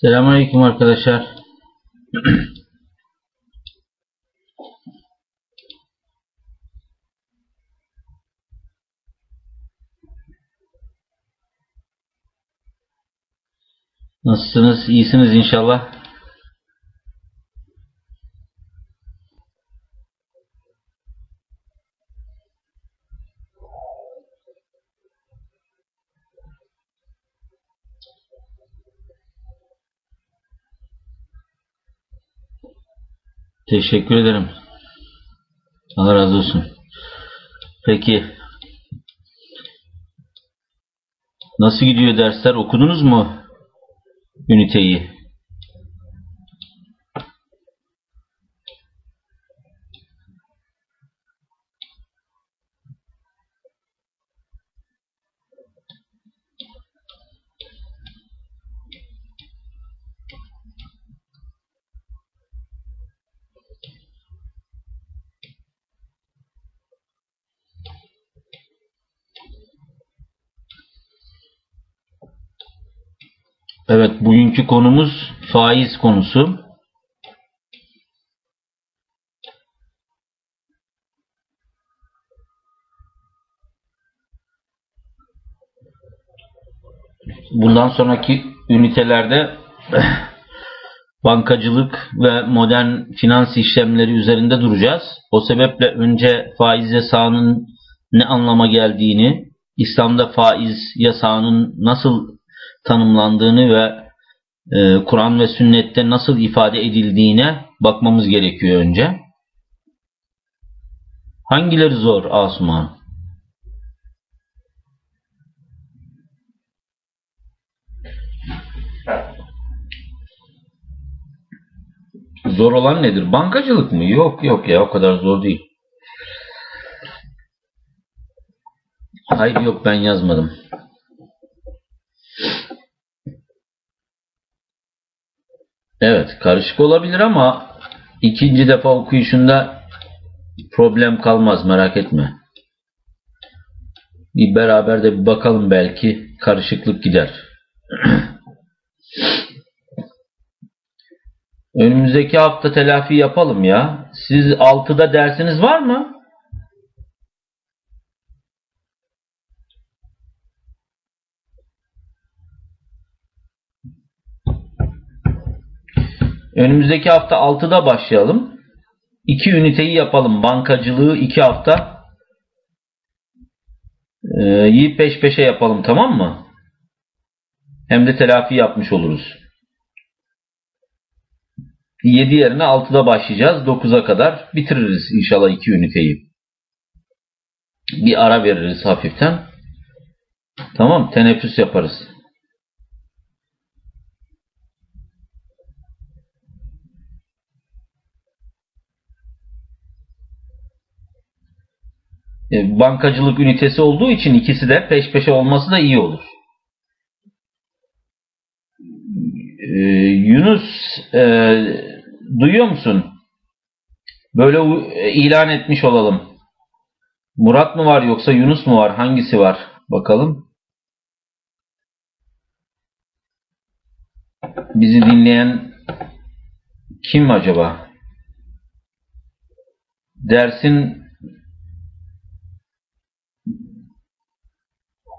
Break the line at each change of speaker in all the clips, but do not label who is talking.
Selamünaleyküm arkadaşlar. Nasılsınız? İyisiniz inşallah. Teşekkür ederim. Allah razı olsun. Peki. Nasıl gidiyor dersler? Okudunuz mu üniteyi? Evet, bugünkü konumuz faiz konusu. Bundan sonraki ünitelerde bankacılık ve modern finans işlemleri üzerinde duracağız. O sebeple önce faiz yasağının ne anlama geldiğini, İslam'da faiz yasağının nasıl tanımlandığını ve e, Kur'an ve sünnette nasıl ifade edildiğine bakmamız gerekiyor önce. Hangileri zor Asuman? Zor olan nedir? Bankacılık mı? Yok yok ya o kadar zor değil. Hayır yok ben yazmadım. Evet karışık olabilir ama ikinci defa okuyuşunda problem kalmaz merak etme. Bir beraber de bir bakalım belki karışıklık gider. Önümüzdeki hafta telafi yapalım ya. Siz 6'da dersiniz var mı? Önümüzdeki hafta 6'da başlayalım. İki üniteyi yapalım. Bankacılığı iki hafta ee, yi peş peşe yapalım tamam mı? Hem de telafi yapmış oluruz. 7 yerine 6'da başlayacağız. 9'a kadar bitiririz inşallah iki üniteyi. Bir ara veririz hafiften. Tamam teneffüs yaparız. E, bankacılık ünitesi olduğu için ikisi de peş peşe olması da iyi olur. Ee, Yunus e, duyuyor musun? Böyle e, ilan etmiş olalım. Murat mı var yoksa Yunus mu var? Hangisi var? Bakalım. Bizi dinleyen kim acaba? Dersin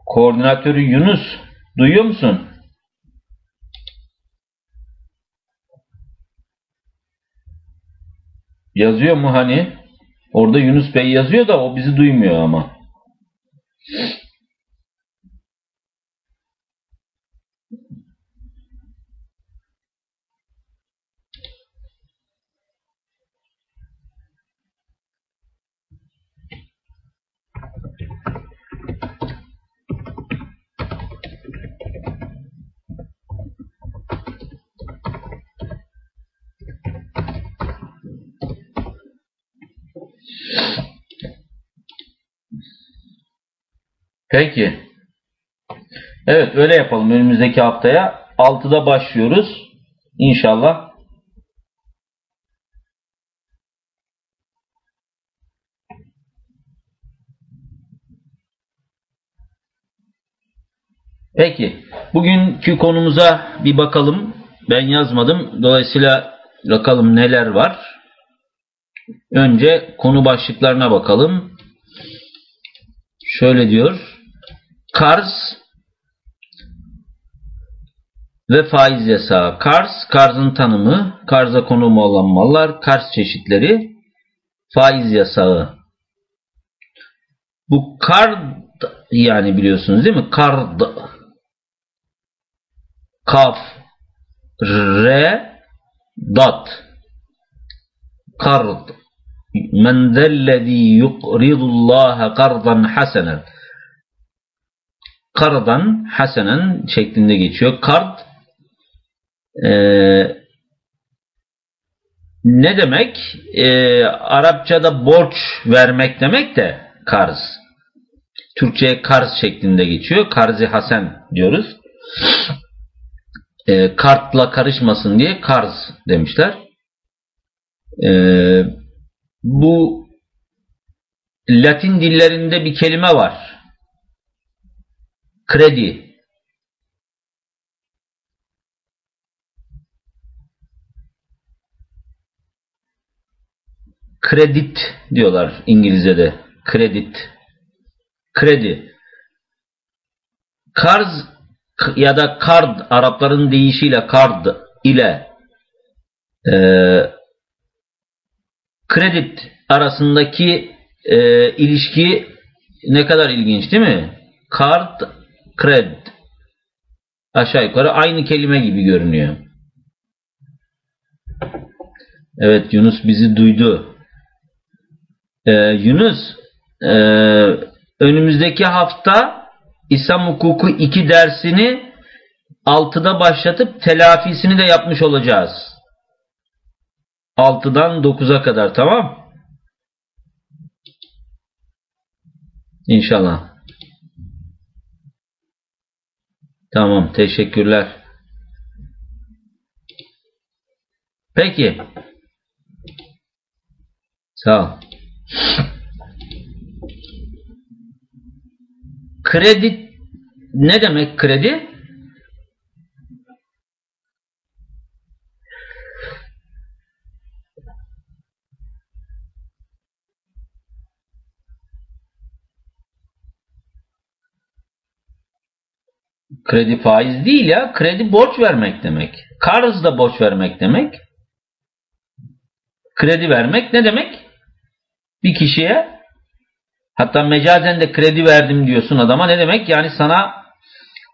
koordinatörü Yunus. Duyuyor musun? Yazıyor mu hani? Orada Yunus Bey yazıyor da o bizi duymuyor ama. Peki. Evet öyle yapalım önümüzdeki haftaya. 6'da başlıyoruz. İnşallah. Peki. Bugünkü konumuza bir bakalım. ben yazmadım. Dolayısıyla bakalım neler var. Önce konu başlıklarına bakalım. Şöyle diyor. Karz ve faiz yasağı. Karz, karzın tanımı, karza konumu olan mallar, karz çeşitleri, faiz yasağı. Bu kard yani biliyorsunuz değil mi? Kard. Kaf. Re. Dat. Kard. Men zellezî yuqridullâhe kardan hasenen. Kardan hasenen şeklinde geçiyor. Kard e, ne demek? E, Arapçada borç vermek demek de karz. Türkçe'ye karz şeklinde geçiyor. Karzi Hasen diyoruz. E, kartla karışmasın diye karz demişler. E, bu Latin dillerinde bir kelime var. Kredi. Kredit diyorlar İngilizce'de. Kredit. Kredi. Karz ya da kard Arapların deyişiyle kard ile e, kredit arasındaki e, ilişki ne kadar ilginç değil mi? Kart, kred. Aşağı yukarı aynı kelime gibi görünüyor. Evet Yunus bizi duydu. Ee, Yunus e, önümüzdeki hafta İslam hukuku 2 dersini 6'da başlatıp telafisini de yapmış olacağız. 6'dan 9'a kadar tamam İnşallah. Tamam teşekkürler. Peki. Sağ ol. Kredi ne demek kredi? Kredi faiz değil ya. Kredi borç vermek demek. Karz da borç vermek demek. Kredi vermek ne demek? Bir kişiye Hatta mecazen de kredi verdim diyorsun adama. Ne demek? Yani sana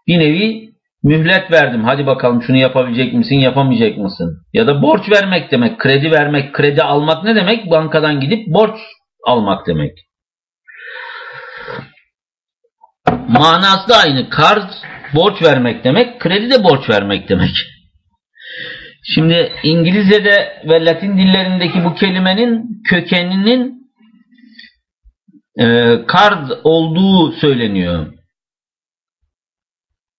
bir nevi mühlet verdim. Hadi bakalım şunu yapabilecek misin, yapamayacak mısın? Ya da borç vermek demek. Kredi vermek, kredi almak ne demek? Bankadan gidip borç almak demek. Manası da aynı. Kar borç vermek demek, kredi de borç vermek demek. Şimdi İngilizce'de ve Latin dillerindeki bu kelimenin kökeninin e, kard olduğu söyleniyor.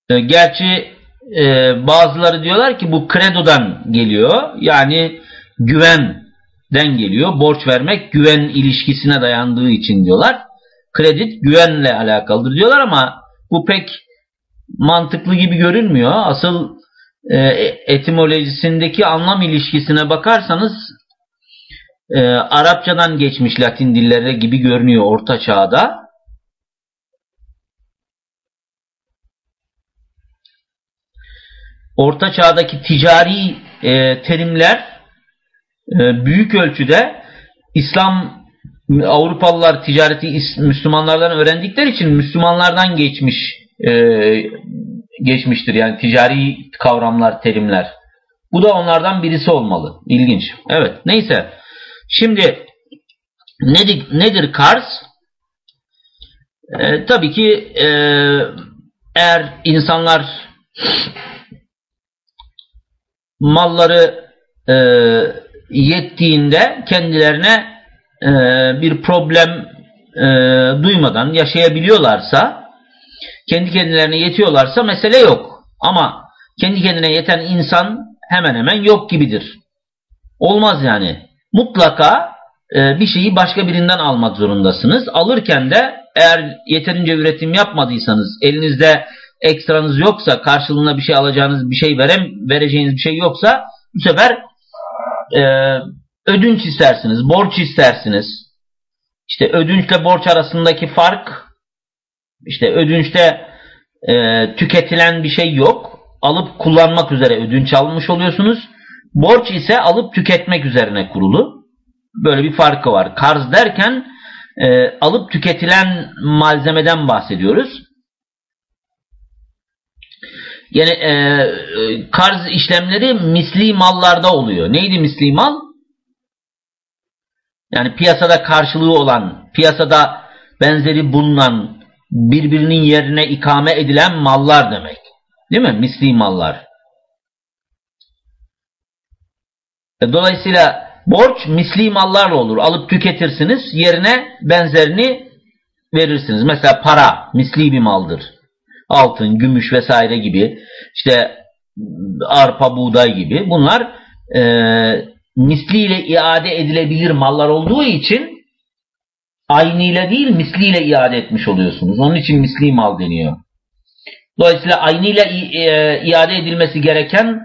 E, gerçi e, bazıları diyorlar ki bu kredodan geliyor. Yani güvenden geliyor. Borç vermek güven ilişkisine dayandığı için diyorlar. Kredit güvenle alakalıdır diyorlar ama bu pek mantıklı gibi görünmüyor. Asıl e, etimolojisindeki anlam ilişkisine bakarsanız e, Arapçadan geçmiş Latin dillere gibi görünüyor Orta Çağ'da. Orta Çağ'daki ticari e, terimler e, büyük ölçüde İslam Avrupalılar ticareti Müslümanlardan öğrendikleri için Müslümanlardan geçmiş e, geçmiştir. Yani ticari kavramlar, terimler. Bu da onlardan birisi olmalı. İlginç. Evet. Neyse. Şimdi nedir, nedir karz? E, tabii ki e, eğer insanlar malları e, yettiğinde kendilerine e, bir problem e, duymadan yaşayabiliyorlarsa kendi kendilerine yetiyorlarsa mesele yok. Ama kendi kendine yeten insan hemen hemen yok gibidir. Olmaz yani mutlaka e, bir şeyi başka birinden almak zorundasınız. Alırken de eğer yeterince üretim yapmadıysanız, elinizde ekstranız yoksa, karşılığında bir şey alacağınız bir şey verem, vereceğiniz bir şey yoksa bu sefer e, ödünç istersiniz, borç istersiniz. İşte ödünçle borç arasındaki fark işte ödünçte e, tüketilen bir şey yok. Alıp kullanmak üzere ödünç almış oluyorsunuz. Borç ise alıp tüketmek üzerine kurulu. Böyle bir farkı var. Karz derken e, alıp tüketilen malzemeden bahsediyoruz. Yani e, e, karz işlemleri misli mallarda oluyor. Neydi misli mal? Yani piyasada karşılığı olan, piyasada benzeri bulunan, birbirinin yerine ikame edilen mallar demek. Değil mi? Misli mallar. E, dolayısıyla borç misli mallarla olur. Alıp tüketirsiniz, yerine benzerini verirsiniz. Mesela para misli bir maldır. Altın, gümüş vesaire gibi, işte arpa, buğday gibi bunlar e, misliyle iade edilebilir mallar olduğu için aynıyla değil misliyle iade etmiş oluyorsunuz. Onun için misli mal deniyor. Dolayısıyla aynıyla e, iade edilmesi gereken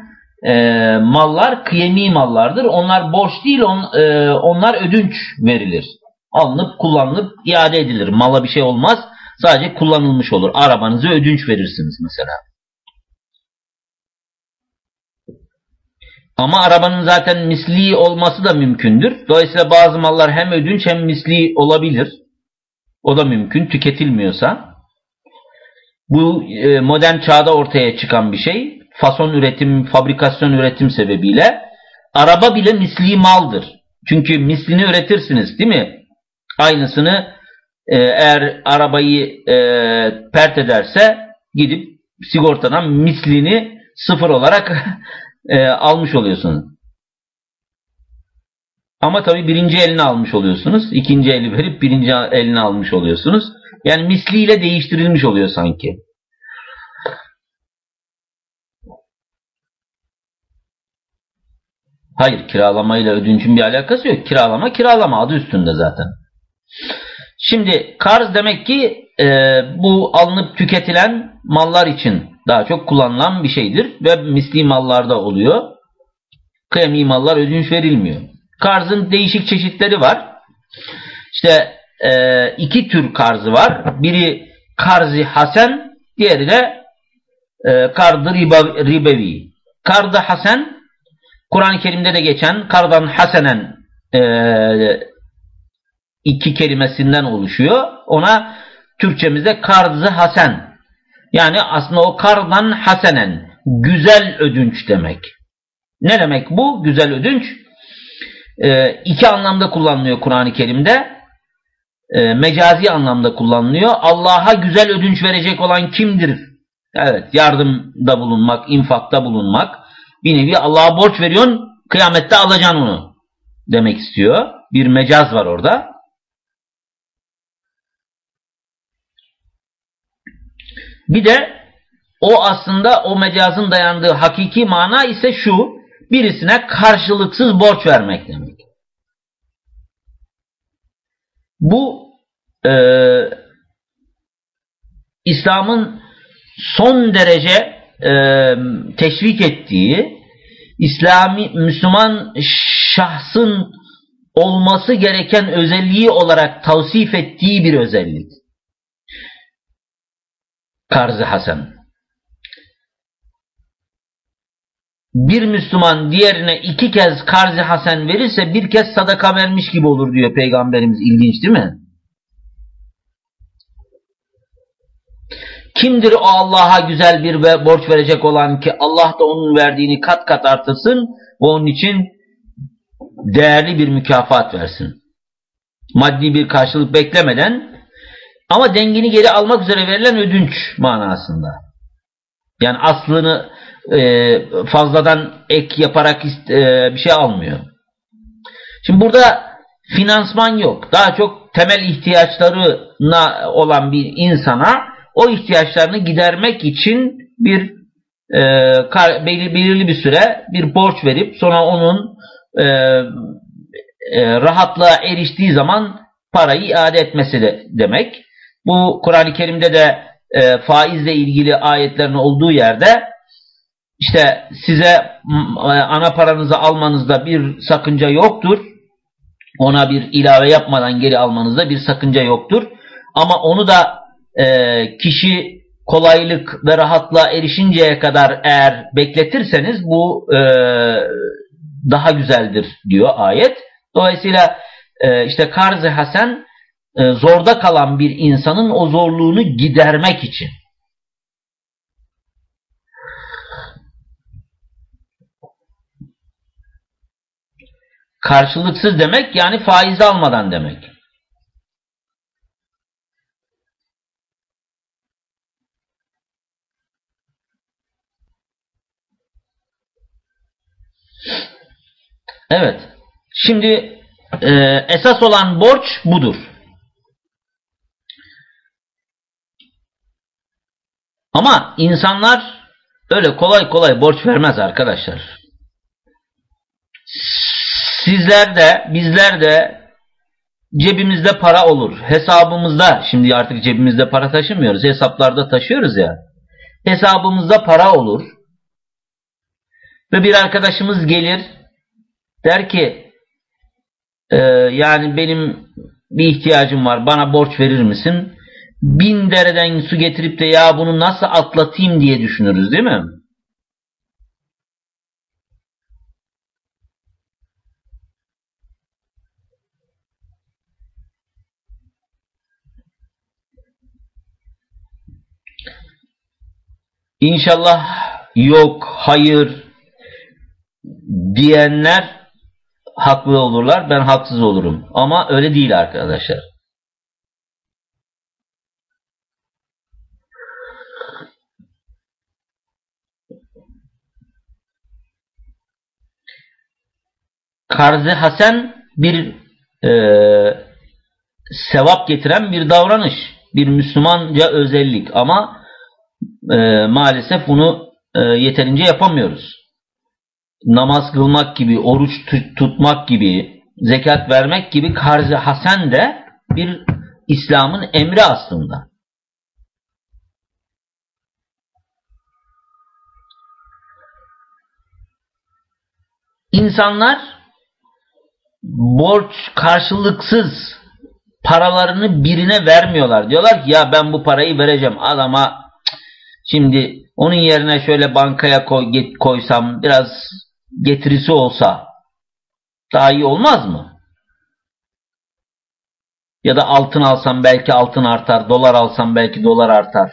e, mallar kıyemi mallardır. Onlar borç değil, e, onlar ödünç verilir. Alınıp kullanılıp iade edilir. Mala bir şey olmaz. Sadece kullanılmış olur. Arabanızı ödünç verirsiniz mesela. Ama arabanın zaten misli olması da mümkündür. Dolayısıyla bazı mallar hem ödünç hem misli olabilir. O da mümkün tüketilmiyorsa. Bu e, modern çağda ortaya çıkan bir şey. Fason üretim, fabrikasyon üretim sebebiyle araba bile misli maldır. Çünkü mislini üretirsiniz değil mi? Aynısını e, eğer arabayı e, pert ederse gidip sigortadan mislini sıfır olarak e, almış oluyorsunuz. Ama tabii birinci elini almış oluyorsunuz. ikinci eli verip birinci elini almış oluyorsunuz. Yani misliyle değiştirilmiş oluyor sanki. Hayır kiralamayla ödünçün bir alakası yok. Kiralama kiralama adı üstünde zaten. Şimdi karz demek ki e, bu alınıp tüketilen mallar için daha çok kullanılan bir şeydir ve misli mallarda oluyor. Kıyami mallar ödünç verilmiyor. Karzın değişik çeşitleri var. İşte e, iki tür karzı var. Biri karzi hasen, diğeri de e, kardı ribevi. Kardı hasen, Kur'an-ı Kerim'de de geçen kardan hasenen e, iki kelimesinden oluşuyor. Ona Türkçemizde karzı hasen yani aslında o kardan hasenen güzel ödünç demek. Ne demek bu güzel ödünç? Ee, iki anlamda kullanılıyor Kur'an-ı Kerim'de. Ee, mecazi anlamda kullanılıyor. Allah'a güzel ödünç verecek olan kimdir? Evet yardımda bulunmak, infakta bulunmak. Bir nevi Allah'a borç veriyorsun, kıyamette alacaksın onu demek istiyor. Bir mecaz var orada. Bir de o aslında o mecazın dayandığı hakiki mana ise şu, birisine karşılıksız borç vermek demek. Bu e, İslam'ın son derece e, teşvik ettiği, İslami Müslüman şahsın olması gereken özelliği olarak tavsif ettiği bir özellik. Karzı Hasan. Bir Müslüman diğerine iki kez karzı hasen verirse bir kez sadaka vermiş gibi olur diyor Peygamberimiz. İlginç değil mi? Kimdir o Allah'a güzel bir borç verecek olan ki Allah da onun verdiğini kat kat artırsın ve onun için değerli bir mükafat versin. Maddi bir karşılık beklemeden ama dengini geri almak üzere verilen ödünç manasında. Yani aslını e, fazladan ek yaparak e, bir şey almıyor. Şimdi burada finansman yok. Daha çok temel ihtiyaçlarına olan bir insana o ihtiyaçlarını gidermek için bir e, belirli bir süre bir borç verip sonra onun e, e, rahatlığa eriştiği zaman parayı iade etmesi de demek. Bu Kur'an-ı Kerim'de de e, faizle ilgili ayetlerin olduğu yerde işte size e, ana paranızı almanızda bir sakınca yoktur. Ona bir ilave yapmadan geri almanızda bir sakınca yoktur. Ama onu da e, kişi kolaylık ve rahatlığa erişinceye kadar eğer bekletirseniz bu e, daha güzeldir diyor ayet. Dolayısıyla e, işte karz-ı hasen e, zorda kalan bir insanın o zorluğunu gidermek için. Karşılıksız demek yani faiz almadan demek. Evet. Şimdi e, esas olan borç budur. Ama insanlar öyle kolay kolay borç vermez arkadaşlar. Sizler de bizler de cebimizde para olur. Hesabımızda şimdi artık cebimizde para taşımıyoruz. Hesaplarda taşıyoruz ya. Hesabımızda para olur. Ve bir arkadaşımız gelir der ki e, yani benim bir ihtiyacım var bana borç verir misin? Bin dereden su getirip de ya bunu nasıl atlatayım diye düşünürüz değil mi? İnşallah yok, hayır diyenler haklı olurlar, ben haksız olurum. Ama öyle değil arkadaşlar. Karz-ı hasen bir e, sevap getiren bir davranış. Bir Müslümanca özellik ama e, maalesef bunu e, yeterince yapamıyoruz. Namaz kılmak gibi, oruç tutmak gibi, zekat vermek gibi karz-ı hasen de bir İslam'ın emri aslında. İnsanlar borç karşılıksız paralarını birine vermiyorlar. Diyorlar ki ya ben bu parayı vereceğim adama şimdi onun yerine şöyle bankaya koy, koysam biraz getirisi olsa daha iyi olmaz mı? Ya da altın alsam belki altın artar, dolar alsam belki dolar artar.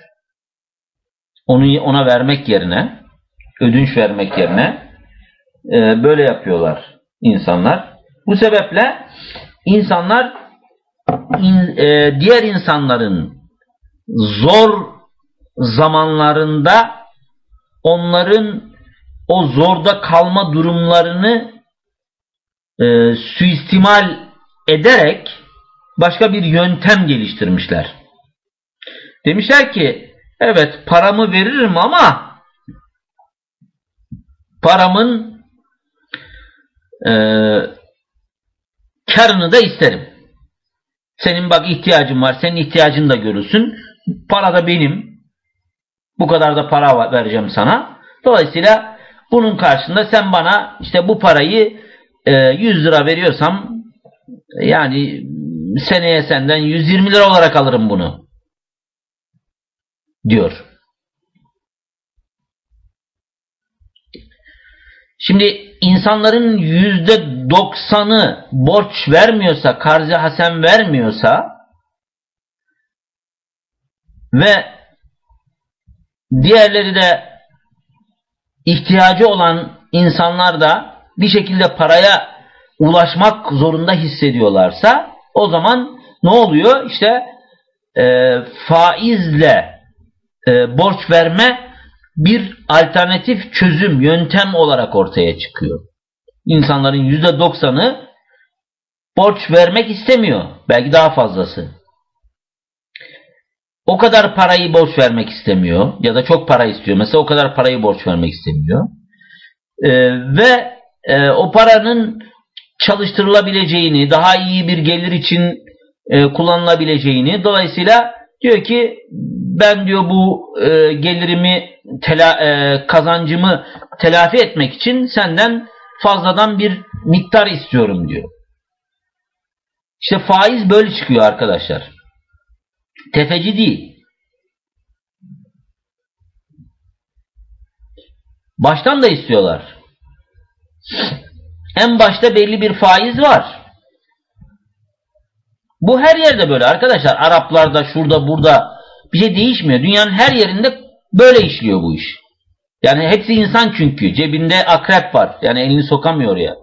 Onu ona vermek yerine, ödünç vermek yerine e, böyle yapıyorlar insanlar. Bu sebeple insanlar in, e, diğer insanların zor zamanlarında onların o zorda kalma durumlarını e, suistimal ederek başka bir yöntem geliştirmişler. Demişler ki evet paramı veririm ama paramın e, karını da isterim. Senin bak ihtiyacın var. Senin ihtiyacın da görülsün. Para da benim. Bu kadar da para vereceğim sana. Dolayısıyla bunun karşında sen bana işte bu parayı e, 100 lira veriyorsam yani seneye senden 120 lira olarak alırım bunu. Diyor. Şimdi insanların yüzde doksanı borç vermiyorsa, karz hasen vermiyorsa ve diğerleri de ihtiyacı olan insanlar da bir şekilde paraya ulaşmak zorunda hissediyorlarsa o zaman ne oluyor? İşte e, faizle e, borç verme bir alternatif çözüm, yöntem olarak ortaya çıkıyor. İnsanların yüzde doksanı borç vermek istemiyor. Belki daha fazlası. O kadar parayı borç vermek istemiyor ya da çok para istiyor. Mesela o kadar parayı borç vermek istemiyor. Ee, ve e, o paranın çalıştırılabileceğini, daha iyi bir gelir için e, kullanılabileceğini, dolayısıyla Diyor ki ben diyor bu e, gelirimi tela, e, kazancımı telafi etmek için senden fazladan bir miktar istiyorum diyor. İşte faiz böyle çıkıyor arkadaşlar. Tefeci değil. Baştan da istiyorlar. En başta belli bir faiz var. Bu her yerde böyle arkadaşlar. Araplarda, şurada, burada bir şey değişmiyor. Dünyanın her yerinde böyle işliyor bu iş. Yani hepsi insan çünkü. Cebinde akrep var. Yani elini sokamıyor ya.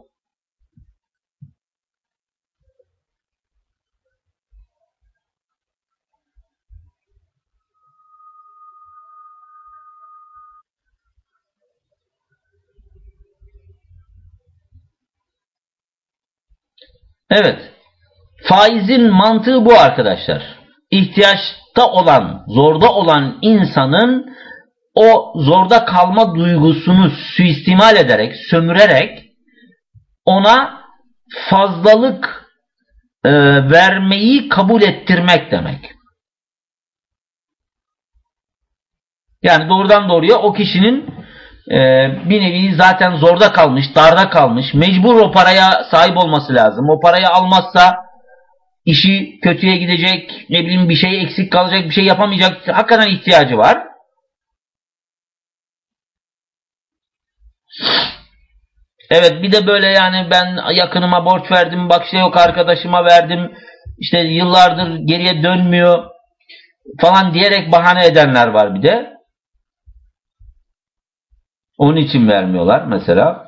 Evet. Faizin mantığı bu arkadaşlar. İhtiyaçta olan, zorda olan insanın o zorda kalma duygusunu suistimal ederek, sömürerek ona fazlalık e, vermeyi kabul ettirmek demek. Yani doğrudan doğruya o kişinin e, bir nevi zaten zorda kalmış, darda kalmış, mecbur o paraya sahip olması lazım. O parayı almazsa işi kötüye gidecek, ne bileyim bir şey eksik kalacak, bir şey yapamayacak, hakikaten ihtiyacı var. Evet bir de böyle yani ben yakınıma borç verdim, bak işte yok arkadaşıma verdim, işte yıllardır geriye dönmüyor falan diyerek bahane edenler var bir de. Onun için vermiyorlar mesela.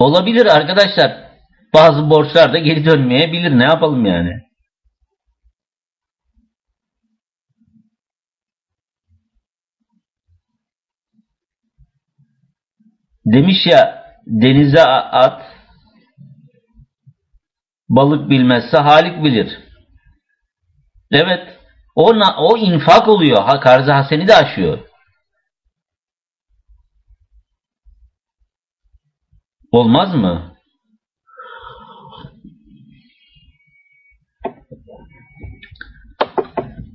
Olabilir arkadaşlar. Bazı borçlar da geri dönmeyebilir. Ne yapalım yani? Demiş ya denize at balık bilmezse halik bilir. Evet. O, o infak oluyor. Ha, karz haseni de aşıyor. Olmaz mı?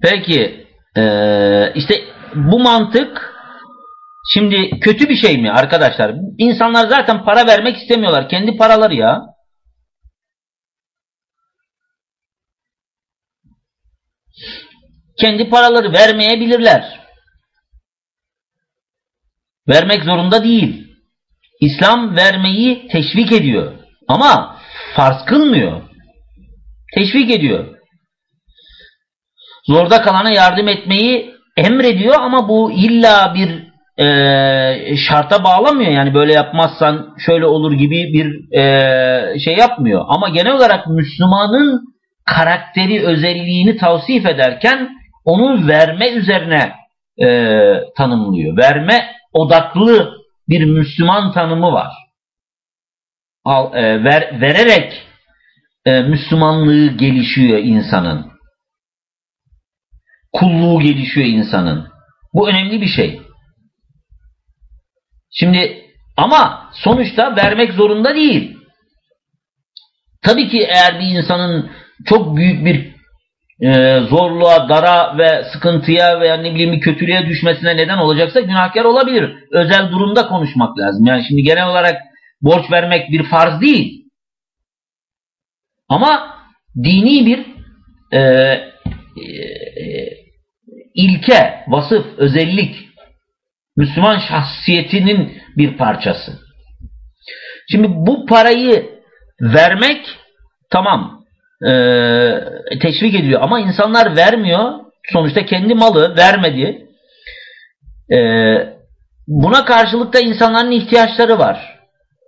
Peki ee, işte bu mantık şimdi kötü bir şey mi arkadaşlar? İnsanlar zaten para vermek istemiyorlar. Kendi paraları ya. kendi paraları vermeyebilirler. Vermek zorunda değil. İslam vermeyi teşvik ediyor. Ama farz kılmıyor. Teşvik ediyor. Zorda kalana yardım etmeyi emrediyor ama bu illa bir e, şarta bağlamıyor. Yani böyle yapmazsan şöyle olur gibi bir e, şey yapmıyor. Ama genel olarak Müslümanın karakteri, özelliğini tavsif ederken onu verme üzerine e, tanımlıyor. Verme odaklı bir Müslüman tanımı var. Al, e, ver, vererek e, Müslümanlığı gelişiyor insanın. Kulluğu gelişiyor insanın. Bu önemli bir şey. Şimdi ama sonuçta vermek zorunda değil. Tabii ki eğer bir insanın çok büyük bir e, zorluğa, dara ve sıkıntıya veya ne bileyim bir kötülüğe düşmesine neden olacaksa günahkar olabilir. Özel durumda konuşmak lazım. Yani şimdi genel olarak borç vermek bir farz değil. Ama dini bir e, e, ilke, vasıf, özellik Müslüman şahsiyetinin bir parçası. Şimdi bu parayı vermek tamam e, teşvik ediliyor. Ama insanlar vermiyor. Sonuçta kendi malı vermedi. E, buna karşılık da insanların ihtiyaçları var.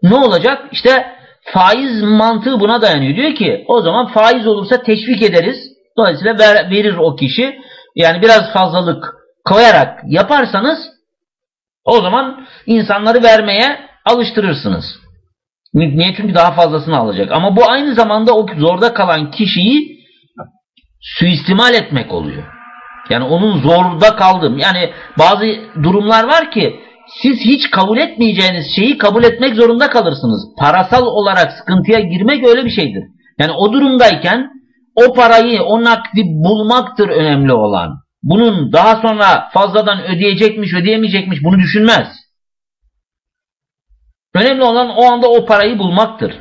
Ne olacak? İşte faiz mantığı buna dayanıyor. Diyor ki o zaman faiz olursa teşvik ederiz. Dolayısıyla ver, verir o kişi. Yani biraz fazlalık koyarak yaparsanız o zaman insanları vermeye alıştırırsınız. Niye? Çünkü daha fazlasını alacak. Ama bu aynı zamanda o zorda kalan kişiyi suistimal etmek oluyor. Yani onun zorda kaldım. Yani bazı durumlar var ki siz hiç kabul etmeyeceğiniz şeyi kabul etmek zorunda kalırsınız. Parasal olarak sıkıntıya girmek öyle bir şeydir. Yani o durumdayken o parayı, o nakdi bulmaktır önemli olan. Bunun daha sonra fazladan ödeyecekmiş, ödeyemeyecekmiş bunu düşünmez. Önemli olan o anda o parayı bulmaktır.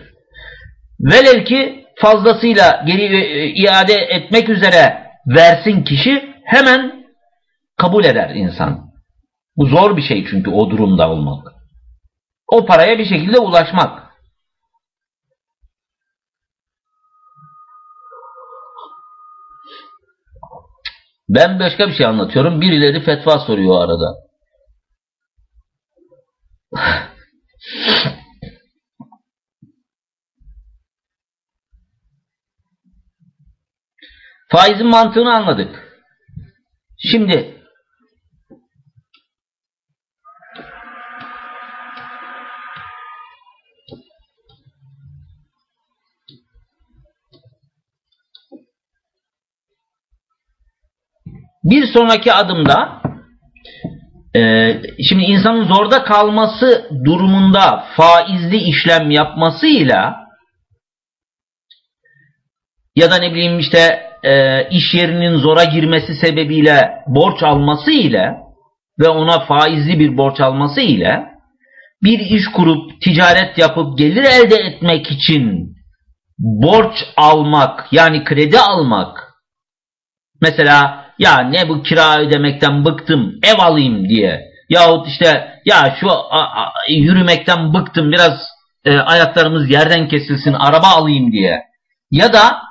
Velev ki fazlasıyla geri e, iade etmek üzere versin kişi hemen kabul eder insan. Bu zor bir şey çünkü o durumda olmak. O paraya bir şekilde ulaşmak. Ben başka bir şey anlatıyorum. Birileri fetva soruyor arada. Faizin mantığını anladık. Şimdi bir sonraki adımda e, şimdi insanın zorda kalması durumunda faizli işlem yapmasıyla ya da ne bileyim işte e, iş yerinin zora girmesi sebebiyle borç alması ile ve ona faizli bir borç alması ile bir iş kurup ticaret yapıp gelir elde etmek için borç almak yani kredi almak. Mesela ya ne bu kira ödemekten bıktım ev alayım diye. Yahut işte ya şu a, a, yürümekten bıktım biraz e, ayaklarımız yerden kesilsin araba alayım diye. Ya da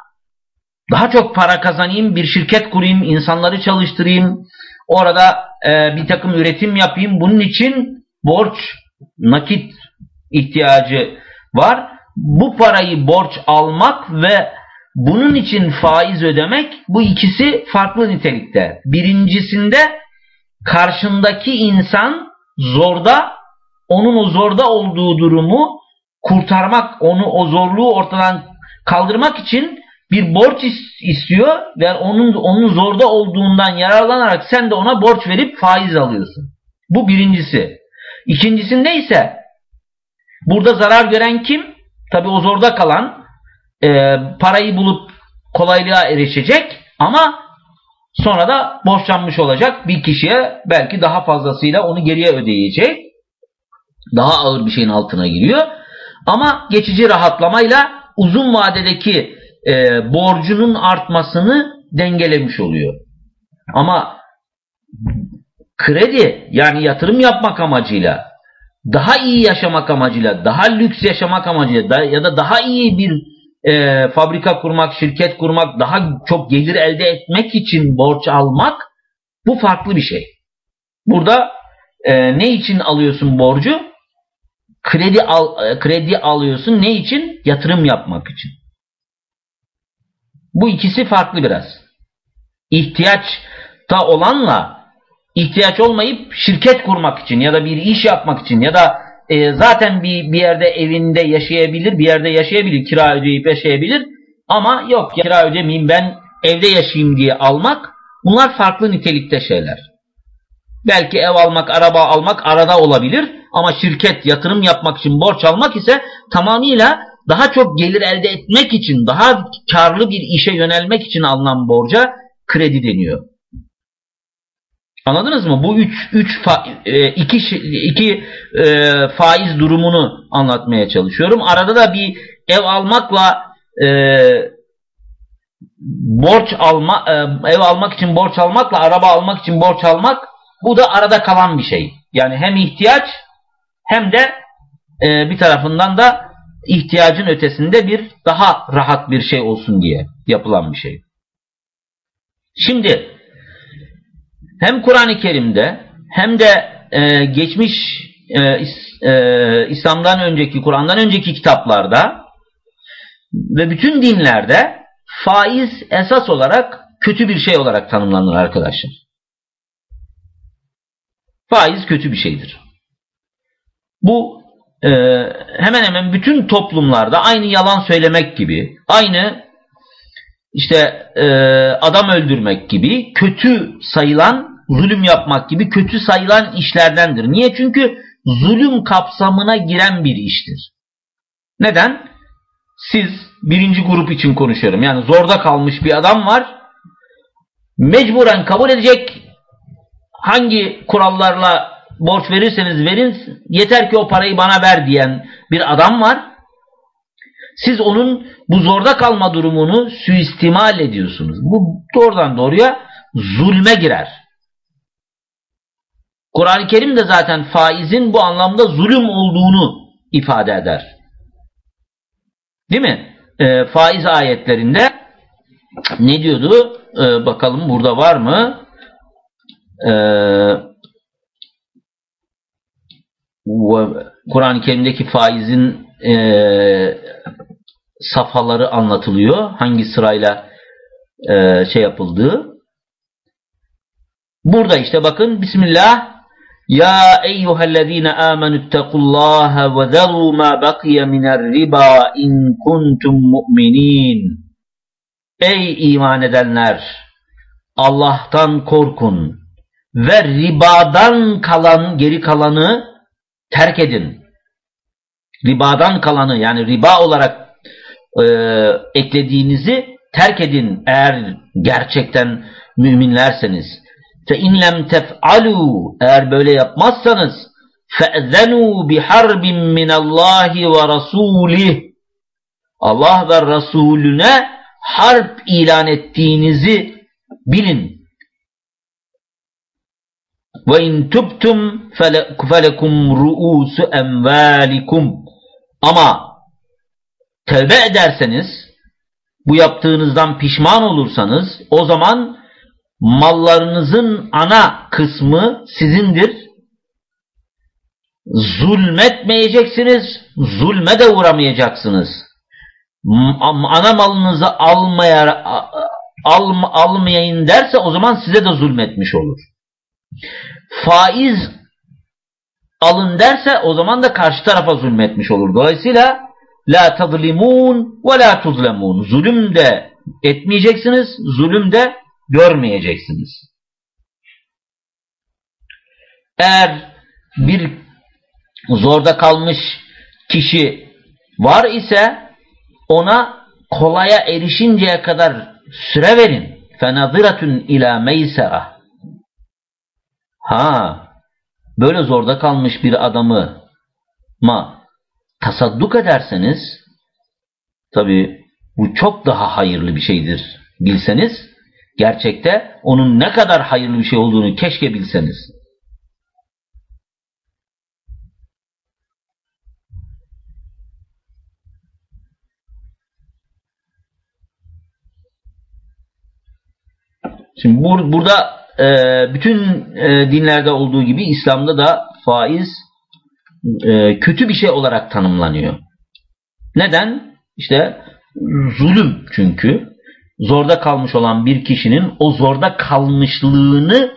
daha çok para kazanayım, bir şirket kurayım, insanları çalıştırayım, orada e, bir takım üretim yapayım. Bunun için borç, nakit ihtiyacı var. Bu parayı borç almak ve bunun için faiz ödemek bu ikisi farklı nitelikte. Birincisinde karşındaki insan zorda, onun o zorda olduğu durumu kurtarmak, onu o zorluğu ortadan kaldırmak için bir borç istiyor ve onun onun zorda olduğundan yararlanarak sen de ona borç verip faiz alıyorsun. Bu birincisi. İkincisinde ise burada zarar gören kim? Tabi o zorda kalan e, parayı bulup kolaylığa erişecek ama sonra da borçlanmış olacak bir kişiye belki daha fazlasıyla onu geriye ödeyecek. Daha ağır bir şeyin altına giriyor. Ama geçici rahatlamayla uzun vadedeki e, borcunun artmasını dengelemiş oluyor. Ama kredi yani yatırım yapmak amacıyla daha iyi yaşamak amacıyla, daha lüks yaşamak amacıyla da, ya da daha iyi bir e, fabrika kurmak, şirket kurmak, daha çok gelir elde etmek için borç almak bu farklı bir şey. Burada e, ne için alıyorsun borcu? Kredi al, e, kredi alıyorsun ne için? Yatırım yapmak için. Bu ikisi farklı biraz. İhtiyaç da olanla ihtiyaç olmayıp şirket kurmak için ya da bir iş yapmak için ya da e, zaten bir, bir yerde evinde yaşayabilir, bir yerde yaşayabilir, kira ödeyip yaşayabilir ama yok kira ödemeyeyim ben evde yaşayayım diye almak bunlar farklı nitelikte şeyler. Belki ev almak, araba almak arada olabilir ama şirket, yatırım yapmak için borç almak ise tamamıyla daha çok gelir elde etmek için, daha karlı bir işe yönelmek için alınan borca kredi deniyor. Anladınız mı? Bu üç, üç fa, e, iki, iki e, faiz durumunu anlatmaya çalışıyorum. Arada da bir ev almakla e, borç alma, e, ev almak için borç almakla araba almak için borç almak bu da arada kalan bir şey. Yani hem ihtiyaç hem de e, bir tarafından da ihtiyacın ötesinde bir daha rahat bir şey olsun diye yapılan bir şey. Şimdi hem Kur'an-ı Kerim'de hem de e, geçmiş e, e, İslam'dan önceki, Kur'an'dan önceki kitaplarda ve bütün dinlerde faiz esas olarak kötü bir şey olarak tanımlanır arkadaşlar. Faiz kötü bir şeydir. Bu e, hemen hemen bütün toplumlarda aynı yalan söylemek gibi, aynı işte e, adam öldürmek gibi kötü sayılan zulüm yapmak gibi kötü sayılan işlerdendir. Niye? Çünkü zulüm kapsamına giren bir iştir. Neden? Siz birinci grup için konuşuyorum. Yani zorda kalmış bir adam var. Mecburen kabul edecek hangi kurallarla borç verirseniz verin yeter ki o parayı bana ver diyen bir adam var. Siz onun bu zorda kalma durumunu suistimal ediyorsunuz. Bu doğrudan doğruya zulme girer. Kur'an-ı Kerim de zaten faizin bu anlamda zulüm olduğunu ifade eder. Değil mi? E, faiz ayetlerinde ne diyordu? E, bakalım burada var mı? Eee Kur'an-ı Kerim'deki faizin e, safhaları anlatılıyor. Hangi sırayla e, şey yapıldığı. Burada işte bakın Bismillah Ya eyyühellezine amenüttekullaha ve zeru ma bakiye miner riba in kuntum mu'minin Ey iman edenler Allah'tan korkun ve ribadan kalan geri kalanı terk edin. Ribadan kalanı yani riba olarak e, eklediğinizi terk edin eğer gerçekten müminlerseniz. İn lem tef'alu eğer böyle yapmazsanız fe'zenu biharbin minallahi ve rasulih Allah ve Resulüne harp ilan ettiğinizi bilin. İn tubtum felekum ru'usu emvalikum. Ama tevbe ederseniz, bu yaptığınızdan pişman olursanız, o zaman mallarınızın ana kısmı sizindir. Zulmetmeyeceksiniz, zulme de uğramayacaksınız. Ana malınızı almaya, al, almayayım derse o zaman size de zulmetmiş olur faiz alın derse o zaman da karşı tarafa zulmetmiş olur. Dolayısıyla la tazlimun ve la tuzlemun. Zulüm de etmeyeceksiniz, zulüm de görmeyeceksiniz. Eğer bir zorda kalmış kişi var ise ona kolaya erişinceye kadar süre verin. Fenaziratun ila meysera. Ha, böyle zorda kalmış bir adamı ma tasadduk ederseniz tabi bu çok daha hayırlı bir şeydir bilseniz gerçekte onun ne kadar hayırlı bir şey olduğunu keşke bilseniz. Şimdi bur burada e, bütün e, dinlerde olduğu gibi İslam'da da faiz e, kötü bir şey olarak tanımlanıyor. Neden? İşte zulüm çünkü zorda kalmış olan bir kişinin o zorda kalmışlığını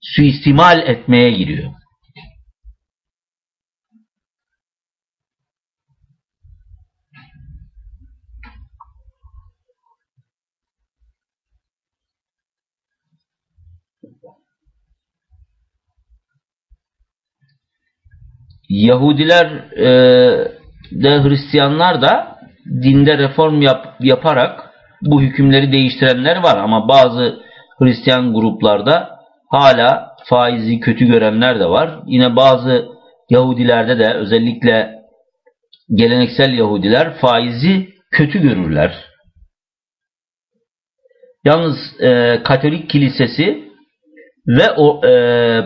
suistimal etmeye giriyor. Yahudiler e, de Hristiyanlar da dinde reform yap, yaparak bu hükümleri değiştirenler var ama bazı Hristiyan gruplarda hala faizi kötü görenler de var. Yine bazı Yahudilerde de özellikle geleneksel Yahudiler faizi kötü görürler. Yalnız e, Katolik kilisesi ve o e,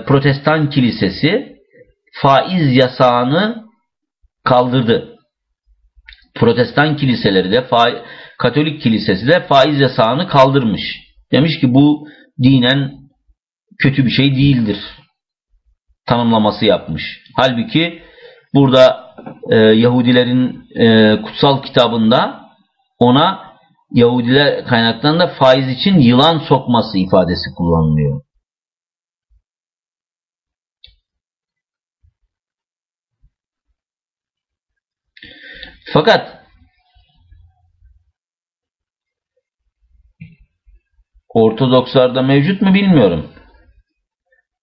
Protestan kilisesi faiz yasağını kaldırdı. Protestan kiliseleri de Katolik kilisesi de faiz yasağını kaldırmış. Demiş ki bu dinen kötü bir şey değildir. Tanımlaması yapmış. Halbuki burada e, Yahudilerin e, kutsal kitabında ona Yahudiler kaynaklarında faiz için yılan sokması ifadesi kullanılıyor. Fakat Ortodokslarda mevcut mu bilmiyorum.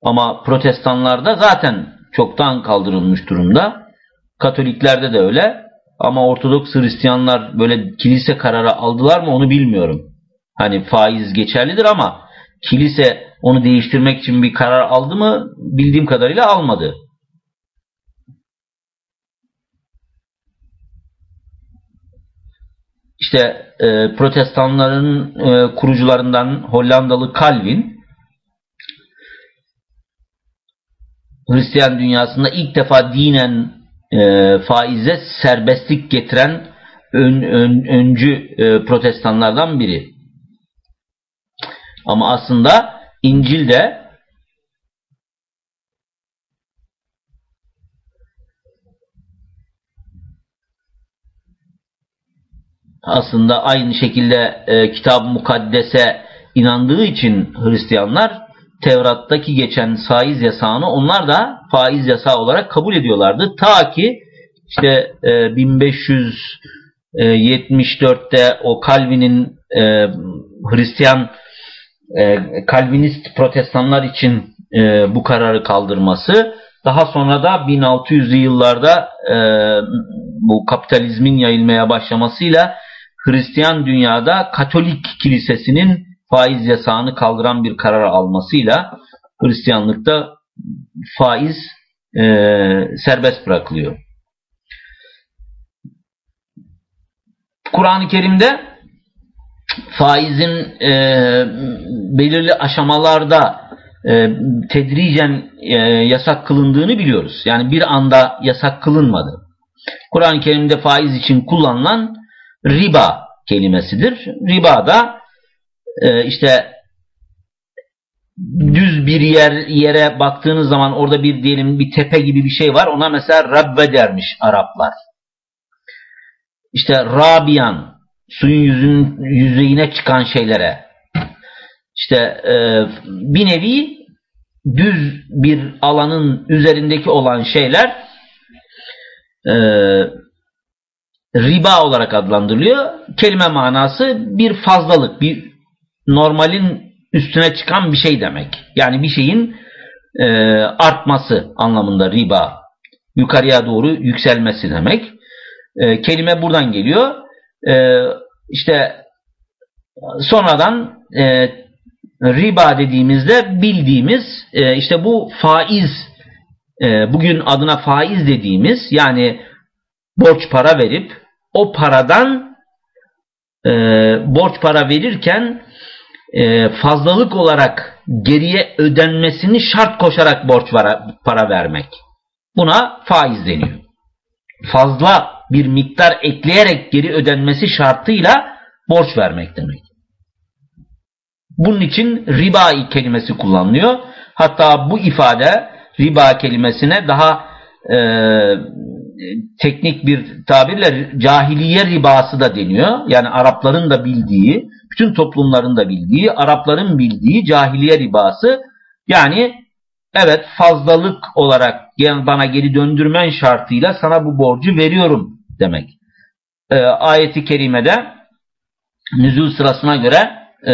Ama protestanlarda zaten çoktan kaldırılmış durumda. Katoliklerde de öyle. Ama Ortodoks Hristiyanlar böyle kilise kararı aldılar mı onu bilmiyorum. Hani faiz geçerlidir ama kilise onu değiştirmek için bir karar aldı mı bildiğim kadarıyla almadı. İşte e, protestanların e, kurucularından Hollandalı Calvin Hristiyan dünyasında ilk defa dinen e, faize serbestlik getiren ön, ön, öncü e, protestanlardan biri. Ama aslında İncil'de aslında aynı şekilde e, kitab-ı mukaddese inandığı için Hristiyanlar Tevrat'taki geçen faiz yasağını onlar da faiz yasağı olarak kabul ediyorlardı. Ta ki işte e, 1574'te o Calvin'in e, Hristiyan e, Kalvinist protestanlar için e, bu kararı kaldırması daha sonra da 1600'lü yıllarda e, bu kapitalizmin yayılmaya başlamasıyla Hristiyan dünyada Katolik kilisesinin faiz yasağını kaldıran bir karar almasıyla Hristiyanlıkta faiz e, serbest bırakılıyor. Kur'an-ı Kerim'de faizin e, belirli aşamalarda e, tedricen e, yasak kılındığını biliyoruz. Yani bir anda yasak kılınmadı. Kur'an-ı Kerim'de faiz için kullanılan riba kelimesidir. Riba da e, işte düz bir yer yere baktığınız zaman orada bir diyelim bir tepe gibi bir şey var. Ona mesela rabbe dermiş Araplar. İşte rabiyan suyun yüzün, yüzeyine çıkan şeylere işte e, bir nevi düz bir alanın üzerindeki olan şeyler e, riba olarak adlandırılıyor. Kelime manası bir fazlalık, bir normalin üstüne çıkan bir şey demek. Yani bir şeyin e, artması anlamında riba. Yukarıya doğru yükselmesi demek. E, kelime buradan geliyor. E, işte sonradan e, riba dediğimizde bildiğimiz e, işte bu faiz e, bugün adına faiz dediğimiz yani borç para verip o paradan e, borç para verirken e, fazlalık olarak geriye ödenmesini şart koşarak borç para vermek. Buna faiz deniyor. Fazla bir miktar ekleyerek geri ödenmesi şartıyla borç vermek demek. Bunun için riba kelimesi kullanılıyor. Hatta bu ifade riba kelimesine daha e, teknik bir tabirle cahiliye ribası da deniyor. Yani Arapların da bildiği, bütün toplumların da bildiği, Arapların bildiği cahiliye ribası. Yani evet fazlalık olarak bana geri döndürmen şartıyla sana bu borcu veriyorum demek. E, ayeti kerimede nüzul sırasına göre e,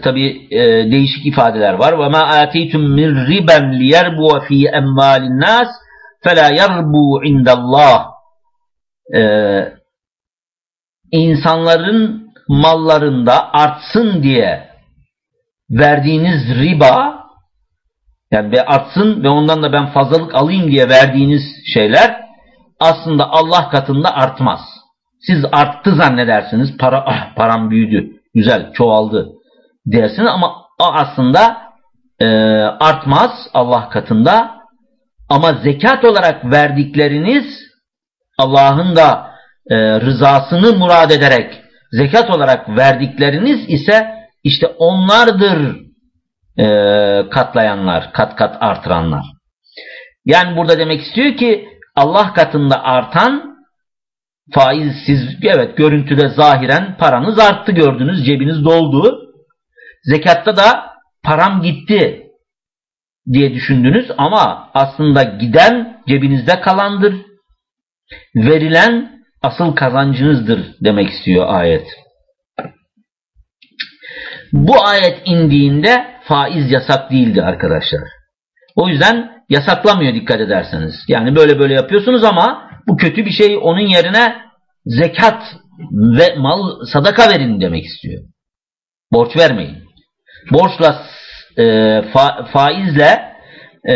tabi e, değişik ifadeler var. وَمَا آتِيتُم مِّن رِبًا لِيَرْبُوَ ف۪ي اَمْوَالِ النَّاسِ فَلَا يَرْبُوا عِنْدَ اللّٰهِ insanların mallarında artsın diye verdiğiniz riba yani ve artsın ve ondan da ben fazlalık alayım diye verdiğiniz şeyler aslında Allah katında artmaz. Siz arttı zannedersiniz. Para ah, param büyüdü. Güzel, çoğaldı dersiniz ama o aslında e, artmaz Allah katında. ama zekat olarak verdikleriniz Allah'ın da e, rızasını murad ederek zekat olarak verdikleriniz ise işte onlardır e, katlayanlar, kat kat artıranlar. Yani burada demek istiyor ki Allah katında artan faiz siz evet görüntüde zahiren paranız arttı gördünüz cebiniz doldu. Zekatta da param gitti diye düşündünüz ama aslında giden cebinizde kalandır. Verilen asıl kazancınızdır demek istiyor ayet. Bu ayet indiğinde faiz yasak değildi arkadaşlar. O yüzden yasaklamıyor dikkat ederseniz. Yani böyle böyle yapıyorsunuz ama bu kötü bir şey onun yerine zekat ve mal sadaka verin demek istiyor. Borç vermeyin. Borçla e, fa, faizle e,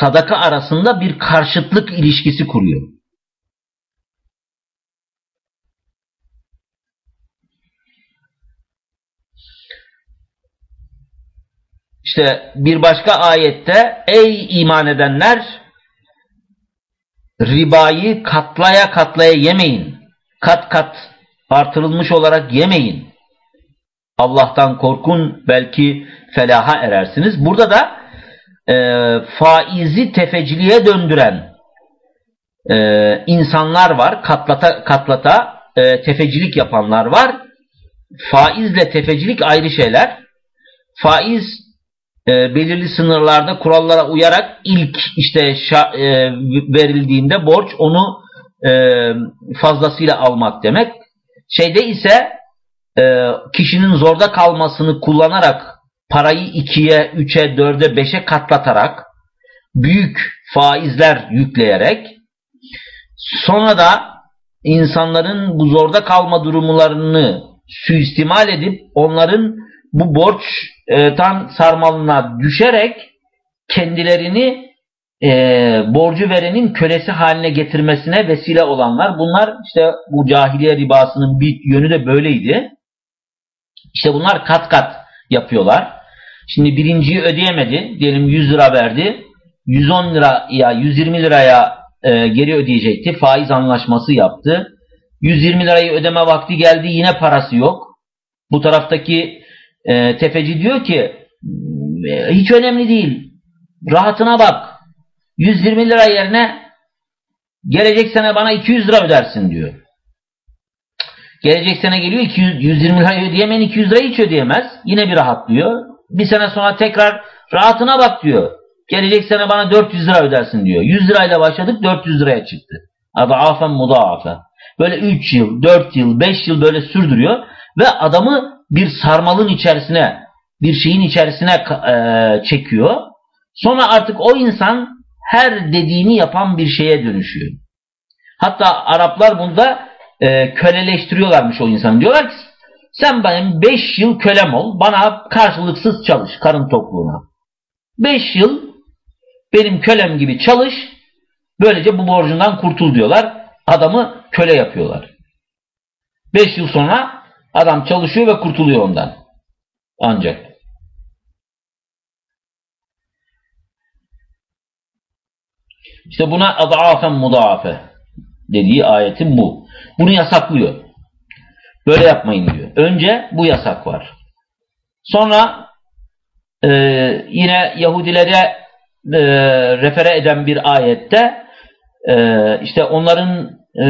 sadaka arasında bir karşıtlık ilişkisi kuruyor. İşte bir başka ayette ey iman edenler ribayı katlaya katlaya yemeyin. Kat kat artırılmış olarak yemeyin. Allah'tan korkun belki felaha erersiniz. Burada da e, faizi tefeciliğe döndüren e, insanlar var. Katlata katlata e, tefecilik yapanlar var. Faizle tefecilik ayrı şeyler. Faiz e, belirli sınırlarda kurallara uyarak ilk işte şa, e, verildiğinde borç onu e, fazlasıyla almak demek. Şeyde ise e, kişinin zorda kalmasını kullanarak parayı ikiye, üçe, dörde, beşe katlatarak büyük faizler yükleyerek sonra da insanların bu zorda kalma durumlarını suistimal edip onların bu borçtan sarmalına düşerek kendilerini e, borcu verenin kölesi haline getirmesine vesile olanlar. Bunlar işte bu cahiliye ribasının bir yönü de böyleydi. İşte bunlar kat kat yapıyorlar. Şimdi birinciyi ödeyemedi. Diyelim 100 lira verdi. 110 liraya 120 liraya e, geri ödeyecekti. Faiz anlaşması yaptı. 120 lirayı ödeme vakti geldi. Yine parası yok. Bu taraftaki e, tefeci diyor ki e, hiç önemli değil. Rahatına bak. 120 lira yerine gelecek sene bana 200 lira ödersin diyor. Gelecek sene geliyor 200, 120 lirayı ödeyemeyen 200 lirayı hiç ödeyemez. Yine bir rahatlıyor. Bir sene sonra tekrar rahatına bak diyor. Gelecek sene bana 400 lira ödersin diyor. 100 lirayla başladık 400 liraya çıktı. Adaafen mudaafe. Böyle 3 yıl, 4 yıl, 5 yıl böyle sürdürüyor ve adamı bir sarmalın içerisine, bir şeyin içerisine e, çekiyor. Sonra artık o insan her dediğini yapan bir şeye dönüşüyor. Hatta Araplar bunda e, köleleştiriyorlarmış o insanı. Diyorlar ki sen benim 5 yıl kölem ol, bana karşılıksız çalış karın tokluğuna. 5 yıl benim kölem gibi çalış, böylece bu borcundan kurtul diyorlar. Adamı köle yapıyorlar. 5 yıl sonra adam çalışıyor ve kurtuluyor ondan. Ancak. İşte buna ad'afen mudaafe dediği ayetin bu. Bunu yasaklıyor. Böyle yapmayın diyor. Önce bu yasak var. Sonra e, yine Yahudilere e, refere eden bir ayette e, işte onların e,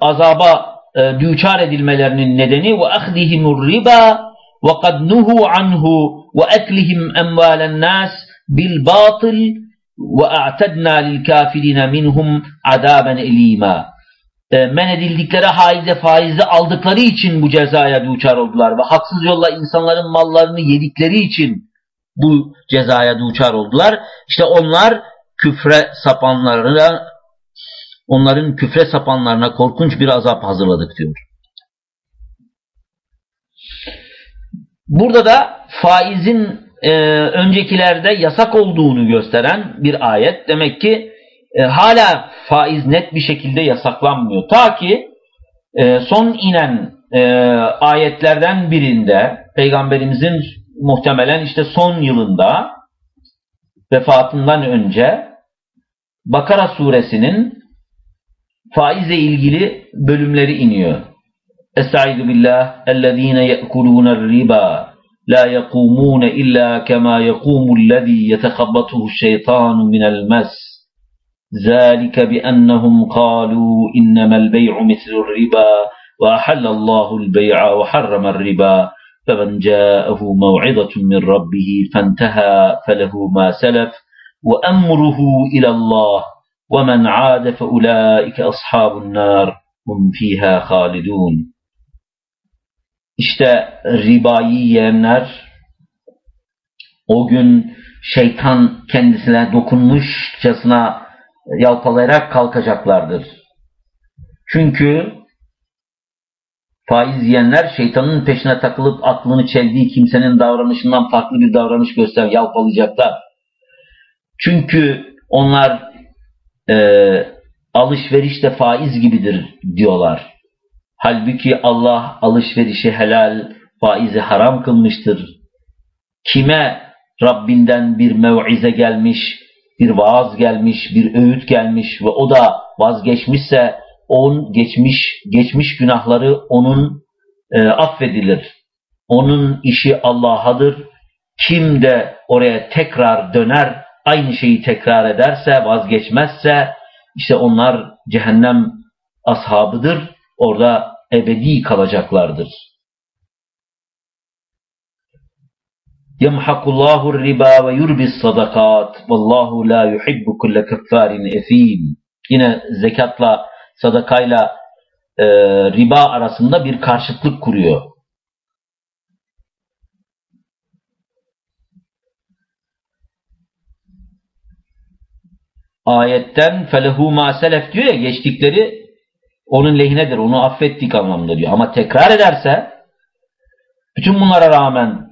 azaba e, düçar edilmelerinin nedeni ve ahdihimur riba ve kad nuhu anhu ve eklihim emvalen nas bil batıl ve a'tedna lil minhum azaben elima e, men edildikleri haize faizi aldıkları için bu cezaya duçar oldular ve haksız yolla insanların mallarını yedikleri için bu cezaya duçar oldular. İşte onlar küfre sapanlarına onların küfre sapanlarına korkunç bir azap hazırladık diyor. Burada da faizin e, öncekilerde yasak olduğunu gösteren bir ayet. Demek ki e, hala faiz net bir şekilde yasaklanmıyor. Ta ki e, son inen e, ayetlerden birinde Peygamberimizin muhtemelen işte son yılında vefatından önce Bakara suresinin faizle ilgili bölümleri iniyor. Estaizu billah ellezine ye'kulûne riba la yekumûne illa kema yekumûllezî yetekabbatû şeytanu minel mes ذلك بأنهم قالوا إنما البيع مثل الربا وأحل الله البيع وحرم الربا فمن جاءه موعظة من ربه فانتهى فله ما سلف وأمره إلى الله ومن عاد فأولئك أصحاب النار هم fiha halidun. İşte ribayı yiyenler o gün şeytan kendisine dokunmuşçasına yalpalayarak kalkacaklardır. Çünkü faiz yiyenler şeytanın peşine takılıp aklını çeldiği kimsenin davranışından farklı bir davranış göster, yalpalayacaklar. Çünkü onlar e, alışverişte faiz gibidir diyorlar. Halbuki Allah alışverişi helal, faizi haram kılmıştır. Kime Rabbinden bir mev'ize gelmiş, bir vaaz gelmiş, bir öğüt gelmiş ve o da vazgeçmişse onun geçmiş geçmiş günahları onun e, affedilir. Onun işi Allah'adır. Kim de oraya tekrar döner, aynı şeyi tekrar ederse, vazgeçmezse işte onlar cehennem ashabıdır. Orada ebedi kalacaklardır. Yemhakullahu riba ve yurbis sadakat. Vallahu la yuhibbu kulle keffarin efim. Yine zekatla, sadakayla e, riba arasında bir karşıtlık kuruyor. Ayetten felehu ma selef diyor ya geçtikleri onun lehinedir, onu affettik anlamında diyor. Ama tekrar ederse bütün bunlara rağmen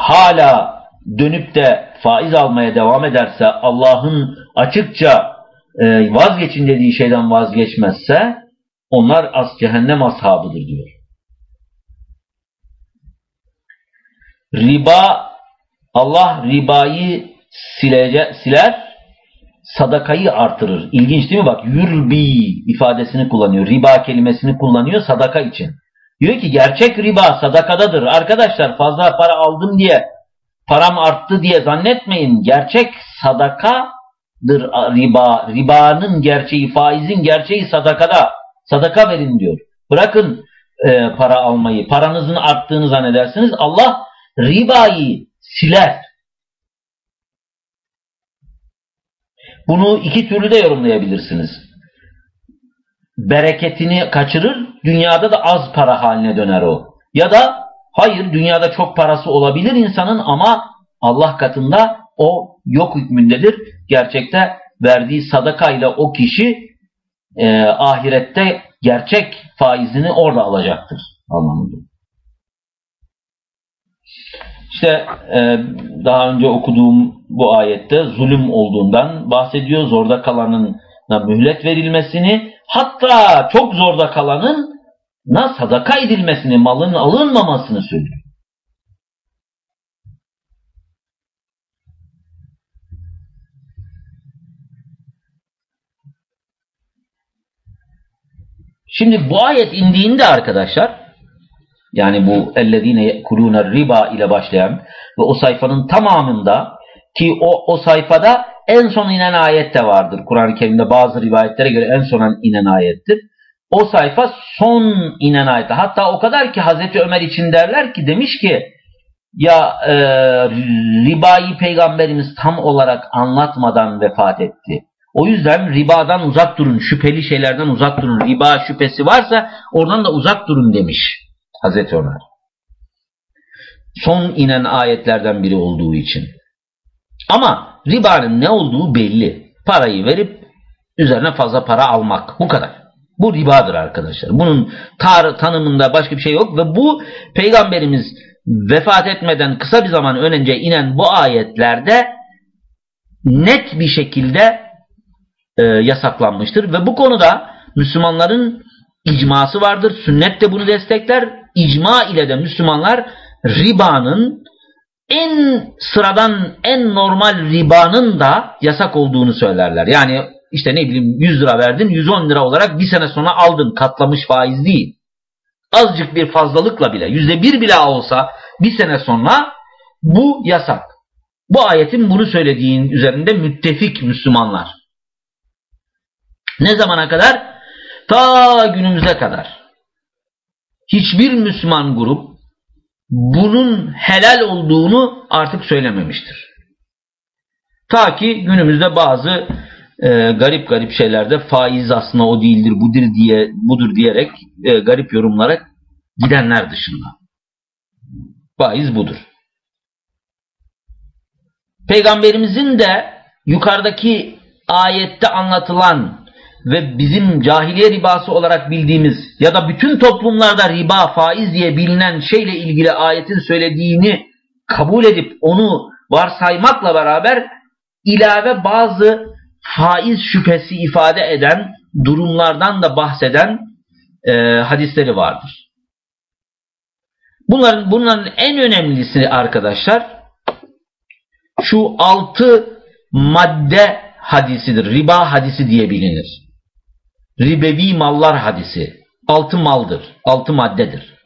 hala dönüp de faiz almaya devam ederse Allah'ın açıkça e, vazgeçin dediği şeyden vazgeçmezse onlar as cehennem ashabıdır diyor. Riba Allah ribayı silece, siler sadakayı artırır. İlginç değil mi? Bak yurbi ifadesini kullanıyor. Riba kelimesini kullanıyor sadaka için. Diyor ki gerçek riba sadakadadır. Arkadaşlar fazla para aldım diye param arttı diye zannetmeyin. Gerçek sadakadır riba. Ribanın gerçeği, faizin gerçeği sadakada. Sadaka verin diyor. Bırakın e, para almayı. Paranızın arttığını zannedersiniz. Allah ribayı siler. Bunu iki türlü de yorumlayabilirsiniz. Bereketini kaçırır, dünyada da az para haline döner o. Ya da hayır dünyada çok parası olabilir insanın ama Allah katında o yok hükmündedir. Gerçekte verdiği sadakayla o kişi e, ahirette gerçek faizini orada alacaktır anlamında. İşte e, daha önce okuduğum bu ayette zulüm olduğundan bahsediyor. Zorda kalanın mühlet verilmesini hatta çok zorda kalanın na sadaka edilmesini, malın alınmamasını söylüyor. Şimdi bu ayet indiğinde arkadaşlar yani bu ellezine yekulûne riba ile başlayan ve o sayfanın tamamında ki o, o sayfada en son inen ayet de vardır. Kur'an-ı Kerim'de bazı rivayetlere göre en son inen ayettir. O sayfa son inen ayet. Hatta o kadar ki Hazreti Ömer için derler ki demiş ki ya e, ribayı peygamberimiz tam olarak anlatmadan vefat etti. O yüzden ribadan uzak durun, şüpheli şeylerden uzak durun. Riba şüphesi varsa oradan da uzak durun demiş Hazreti Ömer. Son inen ayetlerden biri olduğu için. Ama ribanın ne olduğu belli. Parayı verip üzerine fazla para almak. Bu kadar. Bu ribadır arkadaşlar. Bunun tar tanımında başka bir şey yok ve bu peygamberimiz vefat etmeden kısa bir zaman önce inen bu ayetlerde net bir şekilde e, yasaklanmıştır ve bu konuda Müslümanların icması vardır. Sünnet de bunu destekler. İcma ile de Müslümanlar ribanın en sıradan, en normal ribanın da yasak olduğunu söylerler. Yani işte ne bileyim 100 lira verdin 110 lira olarak bir sene sonra aldın katlamış faiz değil. Azıcık bir fazlalıkla bile yüzde bir bile olsa bir sene sonra bu yasak. Bu ayetin bunu söylediğin üzerinde müttefik Müslümanlar. Ne zamana kadar? Ta günümüze kadar. Hiçbir Müslüman grup bunun helal olduğunu artık söylememiştir. Ta ki günümüzde bazı e, garip garip şeylerde faiz aslında o değildir, budur diye budur diyerek e, garip yorumlara gidenler dışında. Faiz budur. Peygamberimizin de yukarıdaki ayette anlatılan ve bizim cahiliye ribası olarak bildiğimiz ya da bütün toplumlarda riba, faiz diye bilinen şeyle ilgili ayetin söylediğini kabul edip onu varsaymakla beraber ilave bazı faiz şüphesi ifade eden durumlardan da bahseden e, hadisleri vardır. Bunların, bunların en önemlisi arkadaşlar şu altı madde hadisidir. Riba hadisi diye bilinir. Ribevi mallar hadisi. Altı maldır. Altı maddedir.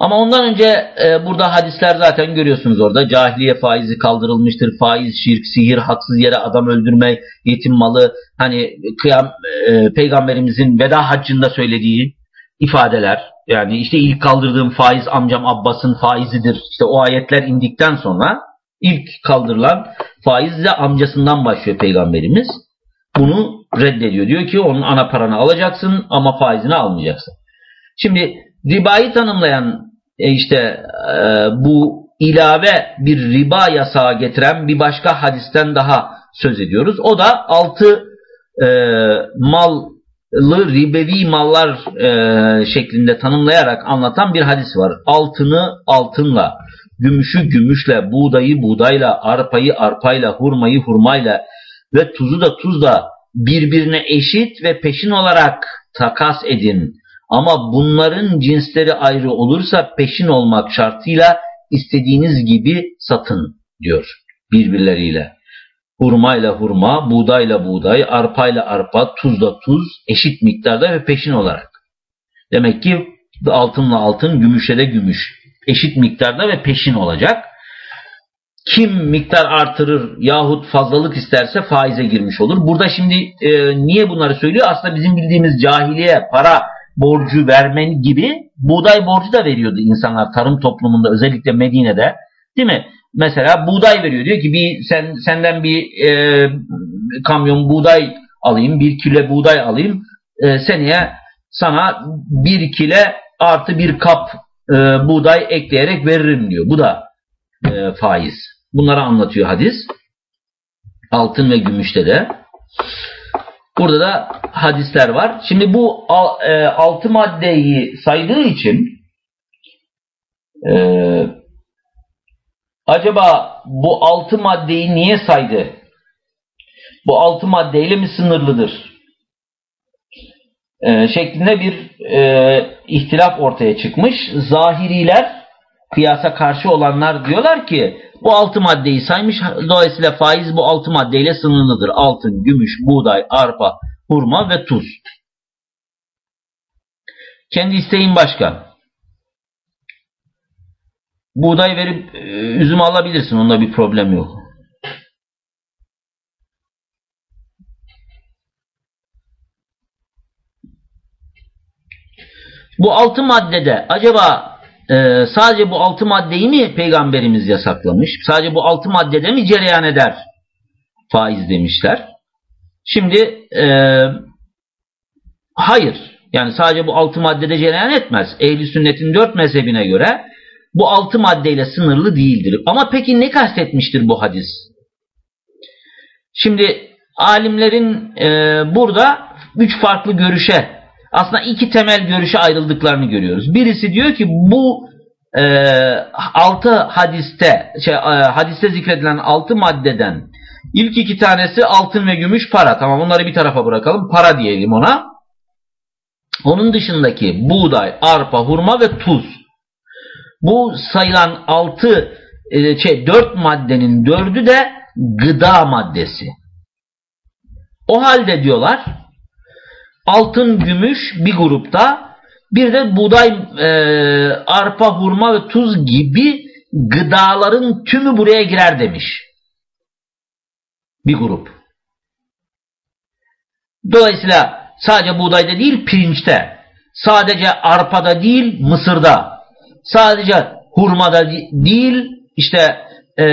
Ama ondan önce e, burada hadisler zaten görüyorsunuz orada. Cahiliye faizi kaldırılmıştır. Faiz, şirk, sihir, haksız yere adam öldürme, yetim malı. Hani kıyam, e, peygamberimizin veda haccında söylediği ifadeler. Yani işte ilk kaldırdığım faiz amcam Abbas'ın faizidir. İşte o ayetler indikten sonra ilk kaldırılan faiz de amcasından başlıyor peygamberimiz. Bunu reddediyor. Diyor ki onun ana paranı alacaksın ama faizini almayacaksın. Şimdi ribayı tanımlayan e işte e, bu ilave bir riba yasağı getiren bir başka hadisten daha söz ediyoruz. O da altı e, mallı ribevi mallar e, şeklinde tanımlayarak anlatan bir hadis var. Altını altınla, gümüşü gümüşle, buğdayı buğdayla, arpayı arpayla, hurmayı hurmayla ve tuzu da tuzla birbirine eşit ve peşin olarak takas edin. Ama bunların cinsleri ayrı olursa peşin olmak şartıyla istediğiniz gibi satın diyor birbirleriyle. Hurmayla hurma, buğdayla buğday, arpayla arpa, tuzla tuz eşit miktarda ve peşin olarak. Demek ki altınla altın, gümüşle de gümüş. Eşit miktarda ve peşin olacak. Kim miktar artırır yahut fazlalık isterse faize girmiş olur. Burada şimdi e, niye bunları söylüyor? Aslında bizim bildiğimiz cahiliye, para borcu vermen gibi buğday borcu da veriyordu insanlar tarım toplumunda özellikle Medine'de. Değil mi? Mesela buğday veriyor. Diyor ki bir sen senden bir e, kamyon buğday alayım, bir kilo buğday alayım. E, seneye sana bir kile artı bir kap e, buğday ekleyerek veririm diyor. Bu da e, faiz. Bunları anlatıyor hadis. Altın ve gümüşte de. Burada da hadisler var. Şimdi bu e, altı maddeyi saydığı için e, acaba bu altı maddeyi niye saydı? Bu altı maddeyle mi sınırlıdır? E, şeklinde bir ihtilaf ortaya çıkmış. Zahiriler kıyasa karşı olanlar diyorlar ki bu altı maddeyi saymış. Dolayısıyla faiz bu altı maddeyle sınırlıdır. Altın, gümüş, buğday, arpa, hurma ve tuz. Kendi isteğin başka. Buğday verip e, üzüm alabilirsin. Onda bir problem yok. Bu altı maddede acaba e, sadece bu altı maddeyi mi peygamberimiz yasaklamış? Sadece bu altı maddede mi cereyan eder faiz demişler? Şimdi e, hayır. Yani sadece bu altı maddede cereyan etmez. Ehli sünnetin dört mezhebine göre bu altı maddeyle sınırlı değildir. Ama peki ne kastetmiştir bu hadis? Şimdi alimlerin e, burada üç farklı görüşe aslında iki temel görüşe ayrıldıklarını görüyoruz. Birisi diyor ki bu e, altı hadiste şey, e, hadiste zikredilen altı maddeden ilk iki tanesi altın ve gümüş para. Tamam onları bir tarafa bırakalım. Para diyelim ona. Onun dışındaki buğday, arpa, hurma ve tuz. Bu sayılan altı e, şey dört maddenin dördü de gıda maddesi. O halde diyorlar altın, gümüş bir grupta bir de buğday, e, arpa, hurma ve tuz gibi gıdaların tümü buraya girer demiş. Bir grup. Dolayısıyla sadece buğdayda değil pirinçte, sadece arpada değil mısırda, sadece hurmada değil işte e,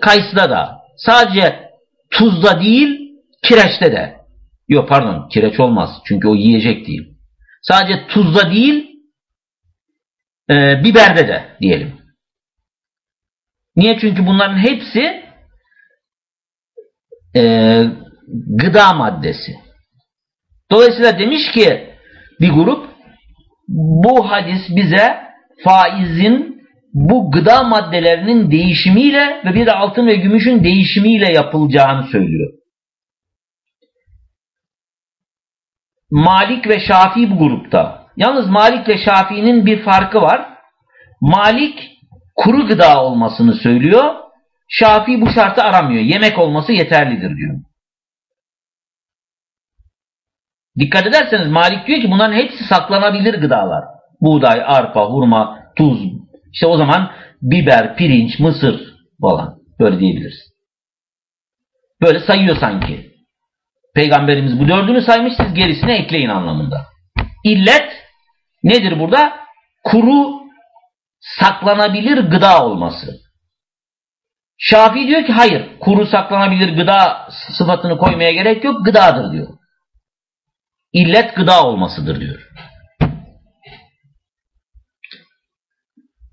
kayısıda da, sadece tuzda değil kireçte de. Yok pardon kireç olmaz çünkü o yiyecek değil. Sadece tuzda değil e, biberde de diyelim. Niye? Çünkü bunların hepsi e, gıda maddesi. Dolayısıyla demiş ki bir grup bu hadis bize faizin bu gıda maddelerinin değişimiyle ve bir de altın ve gümüşün değişimiyle yapılacağını söylüyor. Malik ve Şafii bu grupta. Yalnız Malik ve Şafii'nin bir farkı var. Malik kuru gıda olmasını söylüyor. Şafii bu şartı aramıyor. Yemek olması yeterlidir diyor. Dikkat ederseniz Malik diyor ki bunların hepsi saklanabilir gıdalar. Buğday, arpa, hurma, tuz. İşte o zaman biber, pirinç, mısır falan. Böyle diyebiliriz. Böyle sayıyor sanki. Peygamberimiz bu dördünü saymış siz gerisine ekleyin anlamında. İllet nedir burada? Kuru saklanabilir gıda olması. Şafii diyor ki hayır kuru saklanabilir gıda sıfatını koymaya gerek yok gıdadır diyor. İllet gıda olmasıdır diyor.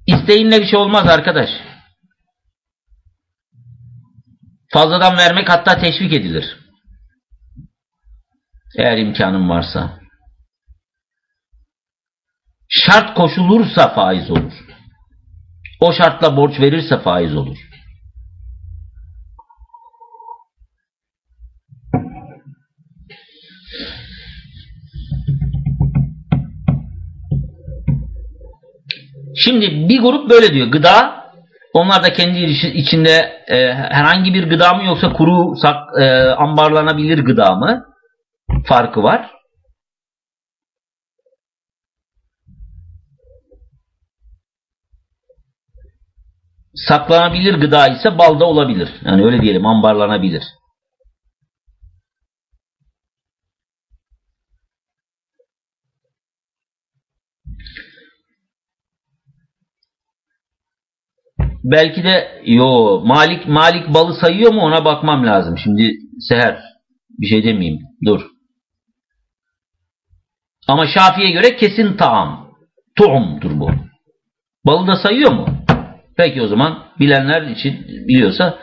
İsteğinle bir şey olmaz arkadaş. Fazladan vermek hatta teşvik edilir. Eğer imkanın varsa. Şart koşulursa faiz olur. O şartla borç verirse faiz olur. Şimdi bir grup böyle diyor. Gıda onlar da kendi içinde e, herhangi bir gıda mı yoksa kuru sak, e, ambarlanabilir gıda mı? Farkı var. Saklanabilir gıda ise balda olabilir. Yani öyle diyelim ambarlanabilir. Belki de yo Malik Malik balı sayıyor mu ona bakmam lazım. Şimdi seher bir şey demeyeyim. Dur. Ama Şafi'ye göre kesin taam. Tu'umdur bu. Balı da sayıyor mu? Peki o zaman bilenler için biliyorsa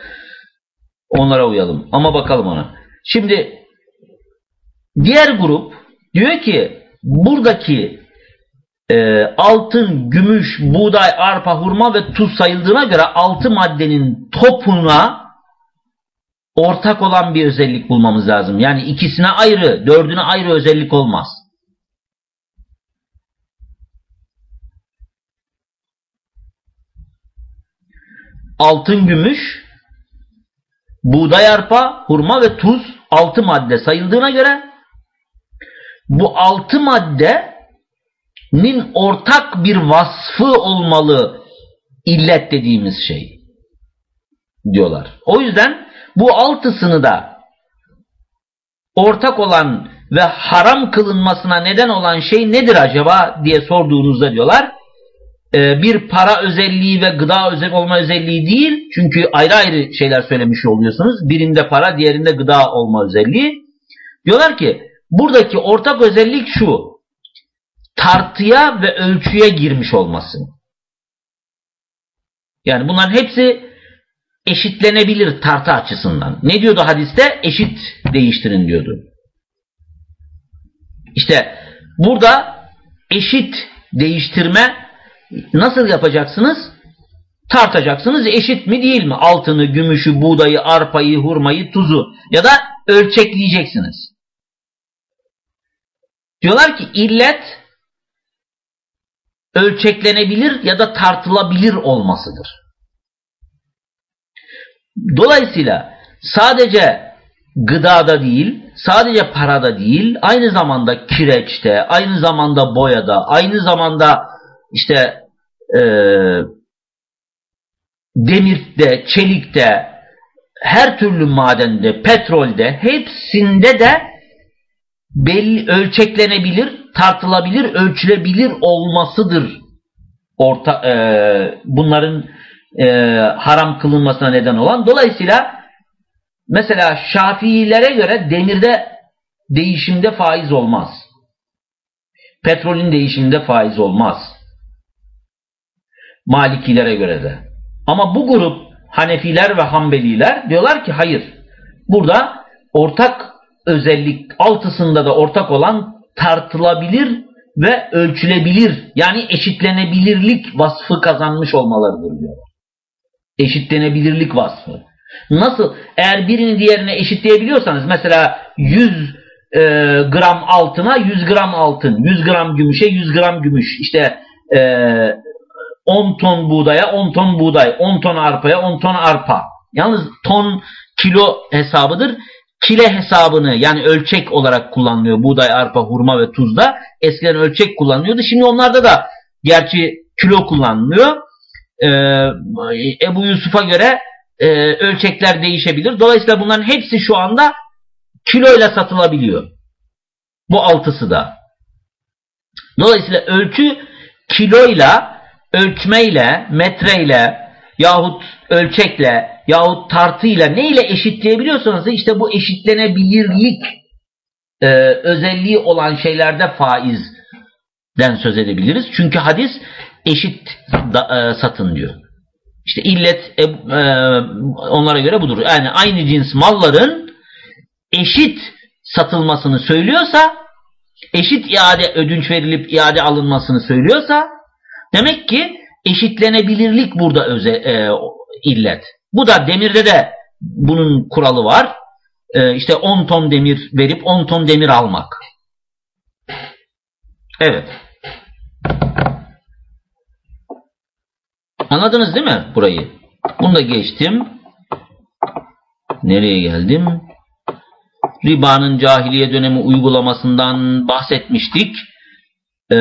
onlara uyalım. Ama bakalım ona. Şimdi diğer grup diyor ki buradaki e, altın, gümüş, buğday, arpa, hurma ve tuz sayıldığına göre altı maddenin topuna ortak olan bir özellik bulmamız lazım. Yani ikisine ayrı, dördüne ayrı özellik olmaz. Altın, gümüş, buğday, arpa, hurma ve tuz altı madde sayıldığına göre bu altı madde nin ortak bir vasfı olmalı illet dediğimiz şey diyorlar. O yüzden bu altısını da ortak olan ve haram kılınmasına neden olan şey nedir acaba diye sorduğunuzda diyorlar bir para özelliği ve gıda özel olma özelliği değil çünkü ayrı ayrı şeyler söylemiş oluyorsunuz birinde para diğerinde gıda olma özelliği diyorlar ki buradaki ortak özellik şu tartıya ve ölçüye girmiş olması. Yani bunların hepsi eşitlenebilir tartı açısından. Ne diyordu hadiste? Eşit değiştirin diyordu. İşte burada eşit değiştirme nasıl yapacaksınız? Tartacaksınız eşit mi değil mi? Altını, gümüşü, buğdayı, arpayı, hurmayı, tuzu ya da ölçekleyeceksiniz. Diyorlar ki illet ölçeklenebilir ya da tartılabilir olmasıdır. Dolayısıyla sadece gıdada değil, sadece parada değil, aynı zamanda kireçte, aynı zamanda boyada, aynı zamanda işte e, demirde, çelikte, her türlü madende, petrolde, hepsinde de belli ölçeklenebilir tartılabilir, ölçülebilir olmasıdır. Orta, e, bunların e, haram kılınmasına neden olan. Dolayısıyla mesela Şafiilere göre demirde değişimde faiz olmaz. Petrolün değişiminde faiz olmaz. Malikilere göre de. Ama bu grup Hanefiler ve Hanbeliler diyorlar ki hayır. Burada ortak özellik altısında da ortak olan tartılabilir ve ölçülebilir yani eşitlenebilirlik vasfı kazanmış olmalarıdır diyor. Eşitlenebilirlik vasfı. Nasıl? Eğer birini diğerine eşitleyebiliyorsanız mesela 100 e, gram altına 100 gram altın, 100 gram gümüşe 100 gram gümüş, işte e, 10 ton buğdaya 10 ton buğday, 10 ton arpaya 10 ton arpa. Yalnız ton kilo hesabıdır. Kile hesabını yani ölçek olarak kullanılıyor. Buğday, arpa, hurma ve tuzda. Eskiden ölçek kullanılıyordu. Şimdi onlarda da gerçi kilo kullanılıyor. Ee, Ebu Yusuf'a göre e, ölçekler değişebilir. Dolayısıyla bunların hepsi şu anda kiloyla satılabiliyor. Bu altısı da. Dolayısıyla ölçü kiloyla, ölçmeyle, metreyle yahut ölçekle yahut tartıyla neyle eşitleyebiliyorsanız işte bu eşitlenebilirlik e, özelliği olan şeylerde faizden söz edebiliriz. Çünkü hadis eşit da, e, satın diyor. İşte illet e, e, onlara göre budur. Yani aynı cins malların eşit satılmasını söylüyorsa, eşit iade ödünç verilip iade alınmasını söylüyorsa, demek ki eşitlenebilirlik burada öze, e, illet. Bu da demirde de bunun kuralı var. E, işte 10 ton demir verip 10 ton demir almak. Evet. Anladınız değil mi burayı? Bunu da geçtim. Nereye geldim? Ribanın cahiliye dönemi uygulamasından bahsetmiştik. Ee,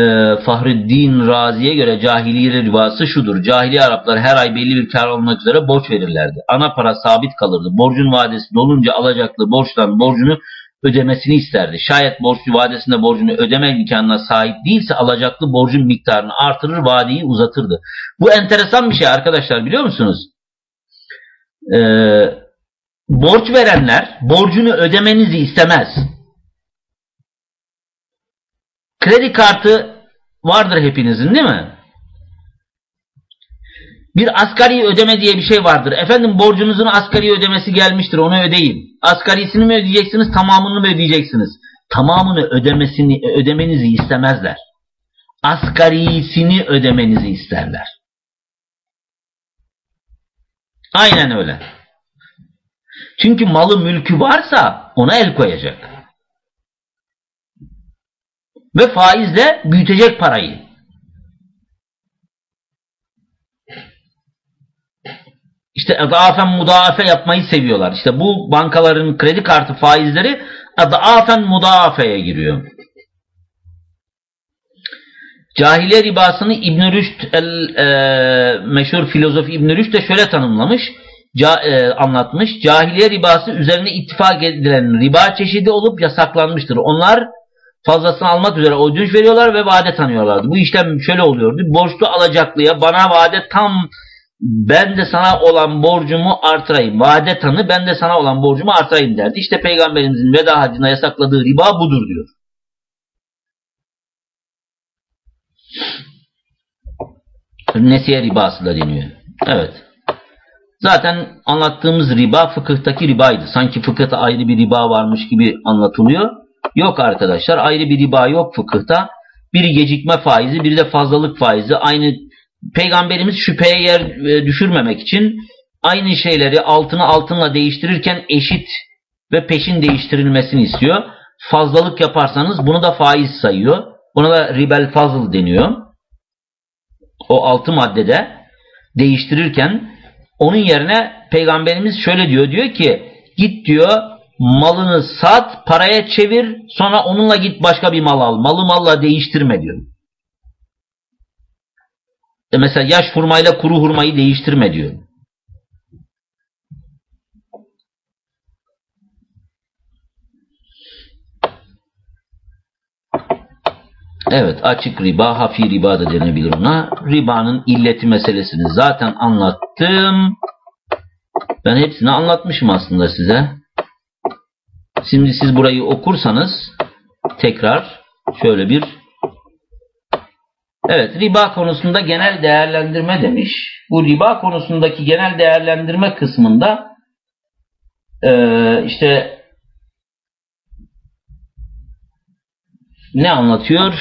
Fahreddin Razi'ye göre cahiliye ribası şudur. Cahiliye Araplar her ay belli bir kar olmak üzere borç verirlerdi. Ana para sabit kalırdı. Borcun vadesi dolunca alacaklı borçtan borcunu ödemesini isterdi. Şayet borçlu vadesinde borcunu ödeme imkanına sahip değilse alacaklı borcun miktarını artırır, vadeyi uzatırdı. Bu enteresan bir şey arkadaşlar biliyor musunuz? Ee, borç verenler borcunu ödemenizi istemez. Kredi kartı vardır hepinizin değil mi? Bir asgari ödeme diye bir şey vardır. Efendim borcunuzun asgari ödemesi gelmiştir onu ödeyin. Asgarisini mi ödeyeceksiniz tamamını mı ödeyeceksiniz? Tamamını ödemesini ödemenizi istemezler. Asgarisini ödemenizi isterler. Aynen öyle. Çünkü malı mülkü varsa ona el koyacak. Ve faizle büyütecek parayı. İşte edafen mudafe yapmayı seviyorlar. İşte bu bankaların kredi kartı faizleri edafen mudafeye giriyor. Cahiliye ribasını İbn Rüşd el e, meşhur filozof İbn Rüşd de şöyle tanımlamış, ca, e, anlatmış. Cahiliye ribası üzerine ittifak edilen riba çeşidi olup yasaklanmıştır. Onlar fazlasını almak üzere ödünç veriyorlar ve vade tanıyorlardı. Bu işlem şöyle oluyordu. Borçlu alacaklıya bana vade tam ben de sana olan borcumu artırayım. Vade tanı ben de sana olan borcumu artırayım derdi. İşte peygamberimizin veda hacına yasakladığı riba budur diyor. Nesiye ribası da deniyor. Evet. Zaten anlattığımız riba fıkıhtaki ribaydı. Sanki fıkıhta ayrı bir riba varmış gibi anlatılıyor. Yok arkadaşlar ayrı bir riba yok fıkıhta. Biri gecikme faizi, biri de fazlalık faizi. Aynı Peygamberimiz şüpheye yer e, düşürmemek için aynı şeyleri altını altınla değiştirirken eşit ve peşin değiştirilmesini istiyor. Fazlalık yaparsanız bunu da faiz sayıyor. Buna da ribel fazıl deniyor. O altı maddede değiştirirken onun yerine peygamberimiz şöyle diyor. Diyor ki git diyor malını sat paraya çevir sonra onunla git başka bir mal al. Malı malla değiştirme diyor. E mesela yaş hurmayla kuru hurmayı değiştirme diyor. Evet açık riba, hafi riba da denebilir ona. Ribanın illeti meselesini zaten anlattım. Ben hepsini anlatmışım aslında size. Şimdi siz burayı okursanız tekrar şöyle bir Evet, riba konusunda genel değerlendirme demiş. Bu riba konusundaki genel değerlendirme kısmında e, işte ne anlatıyor?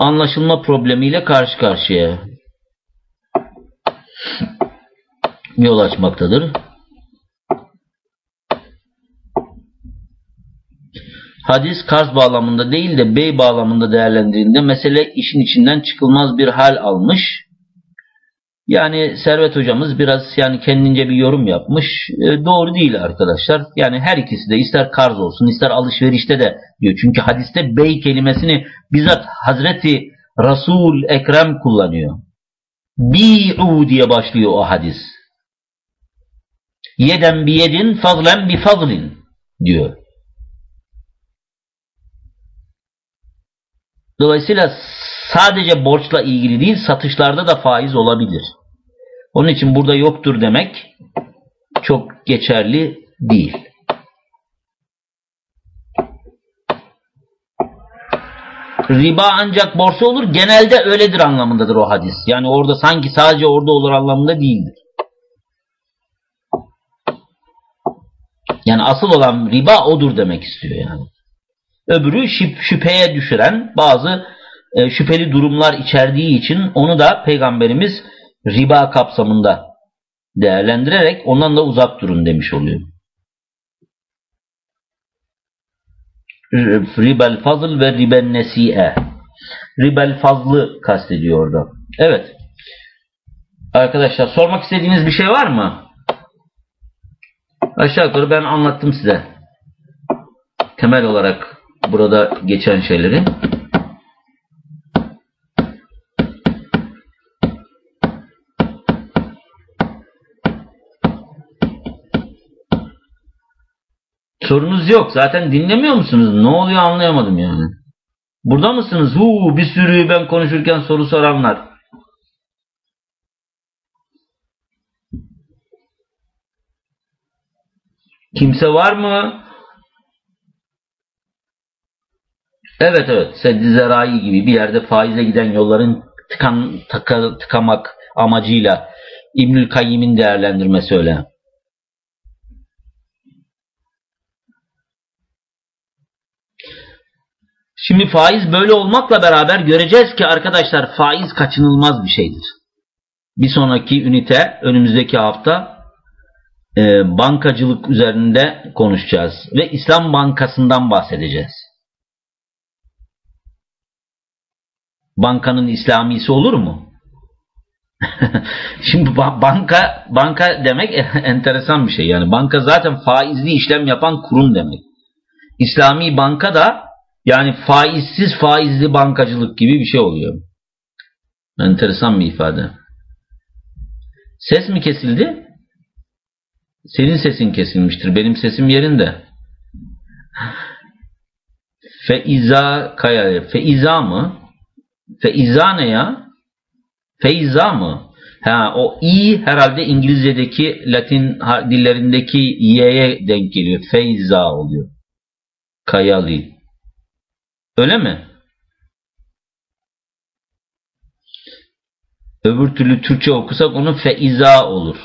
Anlaşılma problemiyle karşı karşıya yol açmaktadır. Hadis karz bağlamında değil de bey bağlamında değerlendirildiğinde mesele işin içinden çıkılmaz bir hal almış. Yani Servet hocamız biraz yani kendince bir yorum yapmış. E, doğru değil arkadaşlar. Yani her ikisi de ister karz olsun ister alışverişte de diyor. Çünkü hadiste bey kelimesini bizzat Hazreti Resul Ekrem kullanıyor. Bi'u diye başlıyor o hadis. Yeden bi yedin, fazlen bi fazlin diyor. Dolayısıyla sadece borçla ilgili değil satışlarda da faiz olabilir. Onun için burada yoktur demek çok geçerli değil. Riba ancak borsa olur. Genelde öyledir anlamındadır o hadis. Yani orada sanki sadece orada olur anlamında değildir. Yani asıl olan riba odur demek istiyor yani. Öbürü şüpheye düşüren bazı e, şüpheli durumlar içerdiği için onu da Peygamberimiz riba kapsamında değerlendirerek ondan da uzak durun demiş oluyor. Ribel fazl ve riben nesi'e. Ribel fazlı kastediyor orada. Evet. Arkadaşlar sormak istediğiniz bir şey var mı? Aşağı yukarı ben anlattım size. Temel olarak burada geçen şeyleri. Sorunuz yok. Zaten dinlemiyor musunuz? Ne oluyor anlayamadım yani. Burada mısınız? Huu bir sürü ben konuşurken soru soranlar. Kimse var mı? Evet evet. Seddi Zerai gibi bir yerde faize giden yolların tıkan, tıka, tıkamak amacıyla İbnül Kayyim'in değerlendirmesi öyle. Şimdi faiz böyle olmakla beraber göreceğiz ki arkadaşlar faiz kaçınılmaz bir şeydir. Bir sonraki ünite önümüzdeki hafta e, bankacılık üzerinde konuşacağız ve İslam Bankası'ndan bahsedeceğiz. Bankanın İslamisi olur mu? Şimdi banka banka demek enteresan bir şey. Yani banka zaten faizli işlem yapan kurum demek. İslami banka da yani faizsiz faizli bankacılık gibi bir şey oluyor. Enteresan bir ifade. Ses mi kesildi? Senin sesin kesilmiştir. Benim sesim yerinde. Feiza kaya. Feiza mı? Feiza ne ya? Feiza mı? Ha, o i herhalde İngilizce'deki Latin dillerindeki y'ye denk geliyor. Feiza oluyor. Kayali. Öyle mi? Öbür türlü Türkçe okusak onu feiza olur.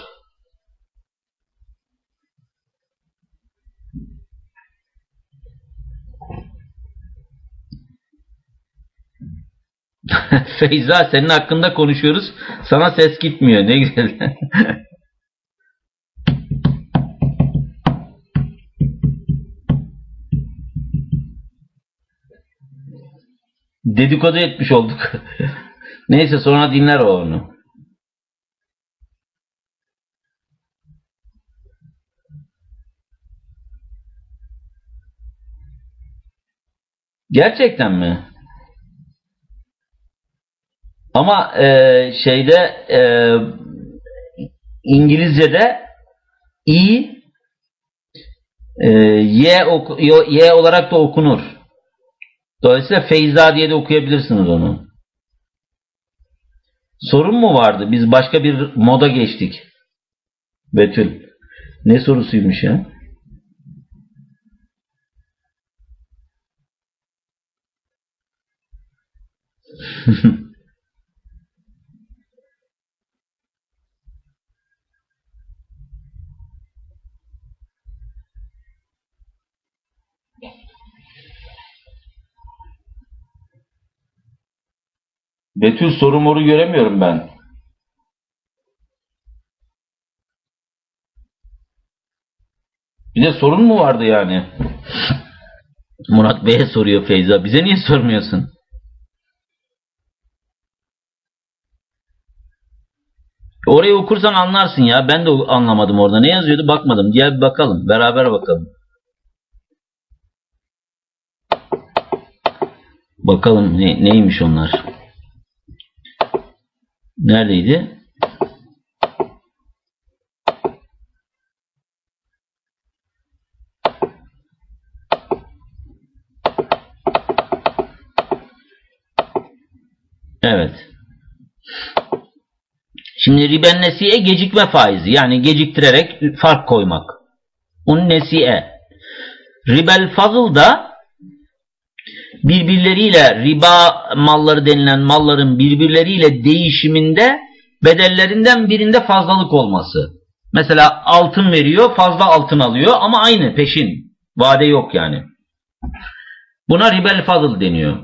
Feyza senin hakkında konuşuyoruz. Sana ses gitmiyor. Ne güzel. dedikodu etmiş olduk. Neyse sonra dinler o onu. Gerçekten mi? Ama e, şeyde e, İngilizce'de i e, y, oku, y olarak da okunur. Dolayısıyla Feyza diye de okuyabilirsiniz onu. Sorun mu vardı? Biz başka bir moda geçtik. Betül. Ne sorusuymuş ya? Betül soru göremiyorum ben. Bir de sorun mu vardı yani? Murat Bey'e soruyor Feyza. Bize niye sormuyorsun? Orayı okursan anlarsın ya. Ben de anlamadım orada. Ne yazıyordu bakmadım. Gel bir bakalım. Beraber bakalım. Bakalım ne, neymiş onlar. Neredeydi? Evet. Şimdi riben nesiye gecikme faizi. Yani geciktirerek fark koymak. Un nesiye. Ribel fazıl da birbirleriyle riba malları denilen malların birbirleriyle değişiminde bedellerinden birinde fazlalık olması. Mesela altın veriyor, fazla altın alıyor ama aynı peşin. Vade yok yani. Buna ribel fazıl deniyor.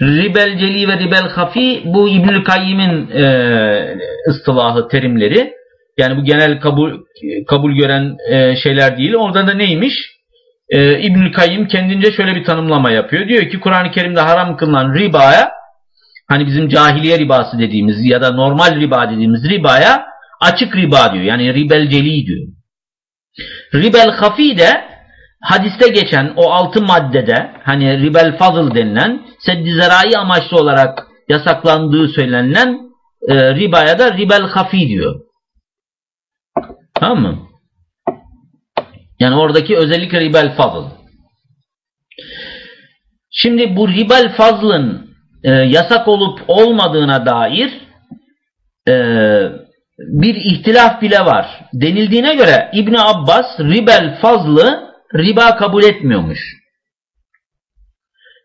Ribel celi ve ribel hafi bu İbnül Kayyim'in e, ıstılahı, terimleri. Yani bu genel kabul kabul gören e, şeyler değil. Orada da neymiş? E, İbnül Kayyim kendince şöyle bir tanımlama yapıyor. Diyor ki Kur'an-ı Kerim'de haram kılınan ribaya hani bizim cahiliye ribası dediğimiz ya da normal riba dediğimiz ribaya açık riba diyor. Yani ribel celi diyor. Ribel hafi de hadiste geçen o altı maddede hani ribel fazıl denilen seddi zerai amaçlı olarak yasaklandığı söylenilen e, ribaya da ribel hafi diyor. Tamam mı? Yani oradaki özellikle ribel fazıl. Şimdi bu ribel fazlın e, yasak olup olmadığına dair e, bir ihtilaf bile var. Denildiğine göre İbn Abbas ribel fazlı riba kabul etmiyormuş.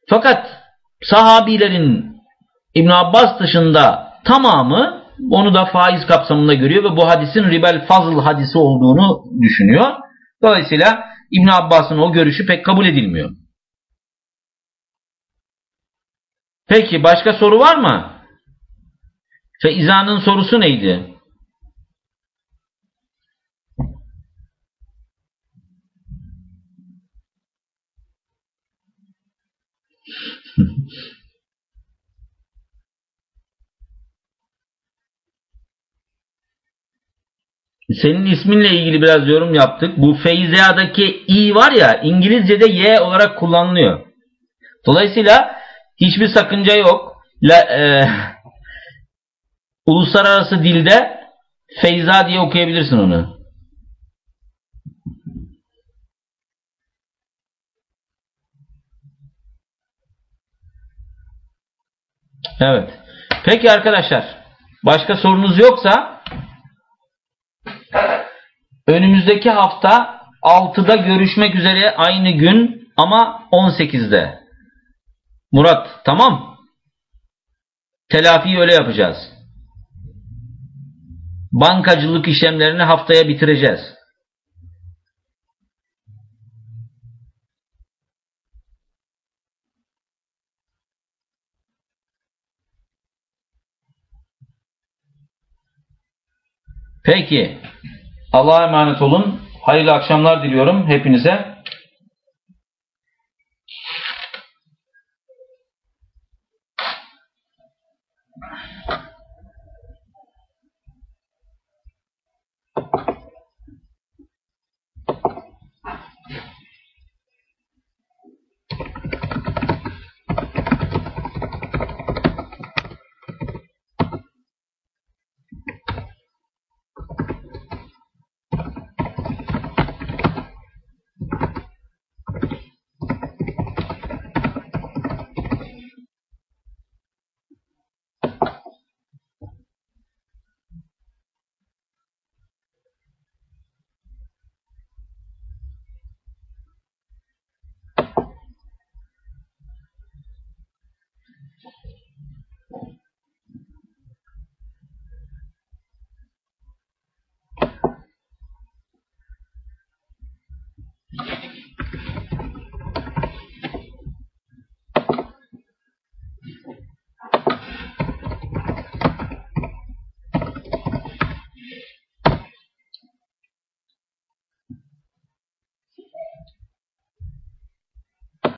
Fakat sahabilerin İbn Abbas dışında tamamı onu da faiz kapsamında görüyor ve bu hadisin ribel fazl hadisi olduğunu düşünüyor. Dolayısıyla İbn Abbas'ın o görüşü pek kabul edilmiyor. Peki başka soru var mı? Feiza'nın sorusu neydi? Senin isminle ilgili biraz yorum yaptık. Bu Feyza'daki i var ya İngilizce'de y olarak kullanılıyor. Dolayısıyla hiçbir sakınca yok. La, e, uluslararası dilde Feyza diye okuyabilirsin onu. Evet. Peki arkadaşlar. Başka sorunuz yoksa önümüzdeki hafta 6'da görüşmek üzere aynı gün ama 18'de. Murat tamam. Telafiyi öyle yapacağız. Bankacılık işlemlerini haftaya bitireceğiz. Peki. Allah'a emanet olun. Hayırlı akşamlar diliyorum hepinize.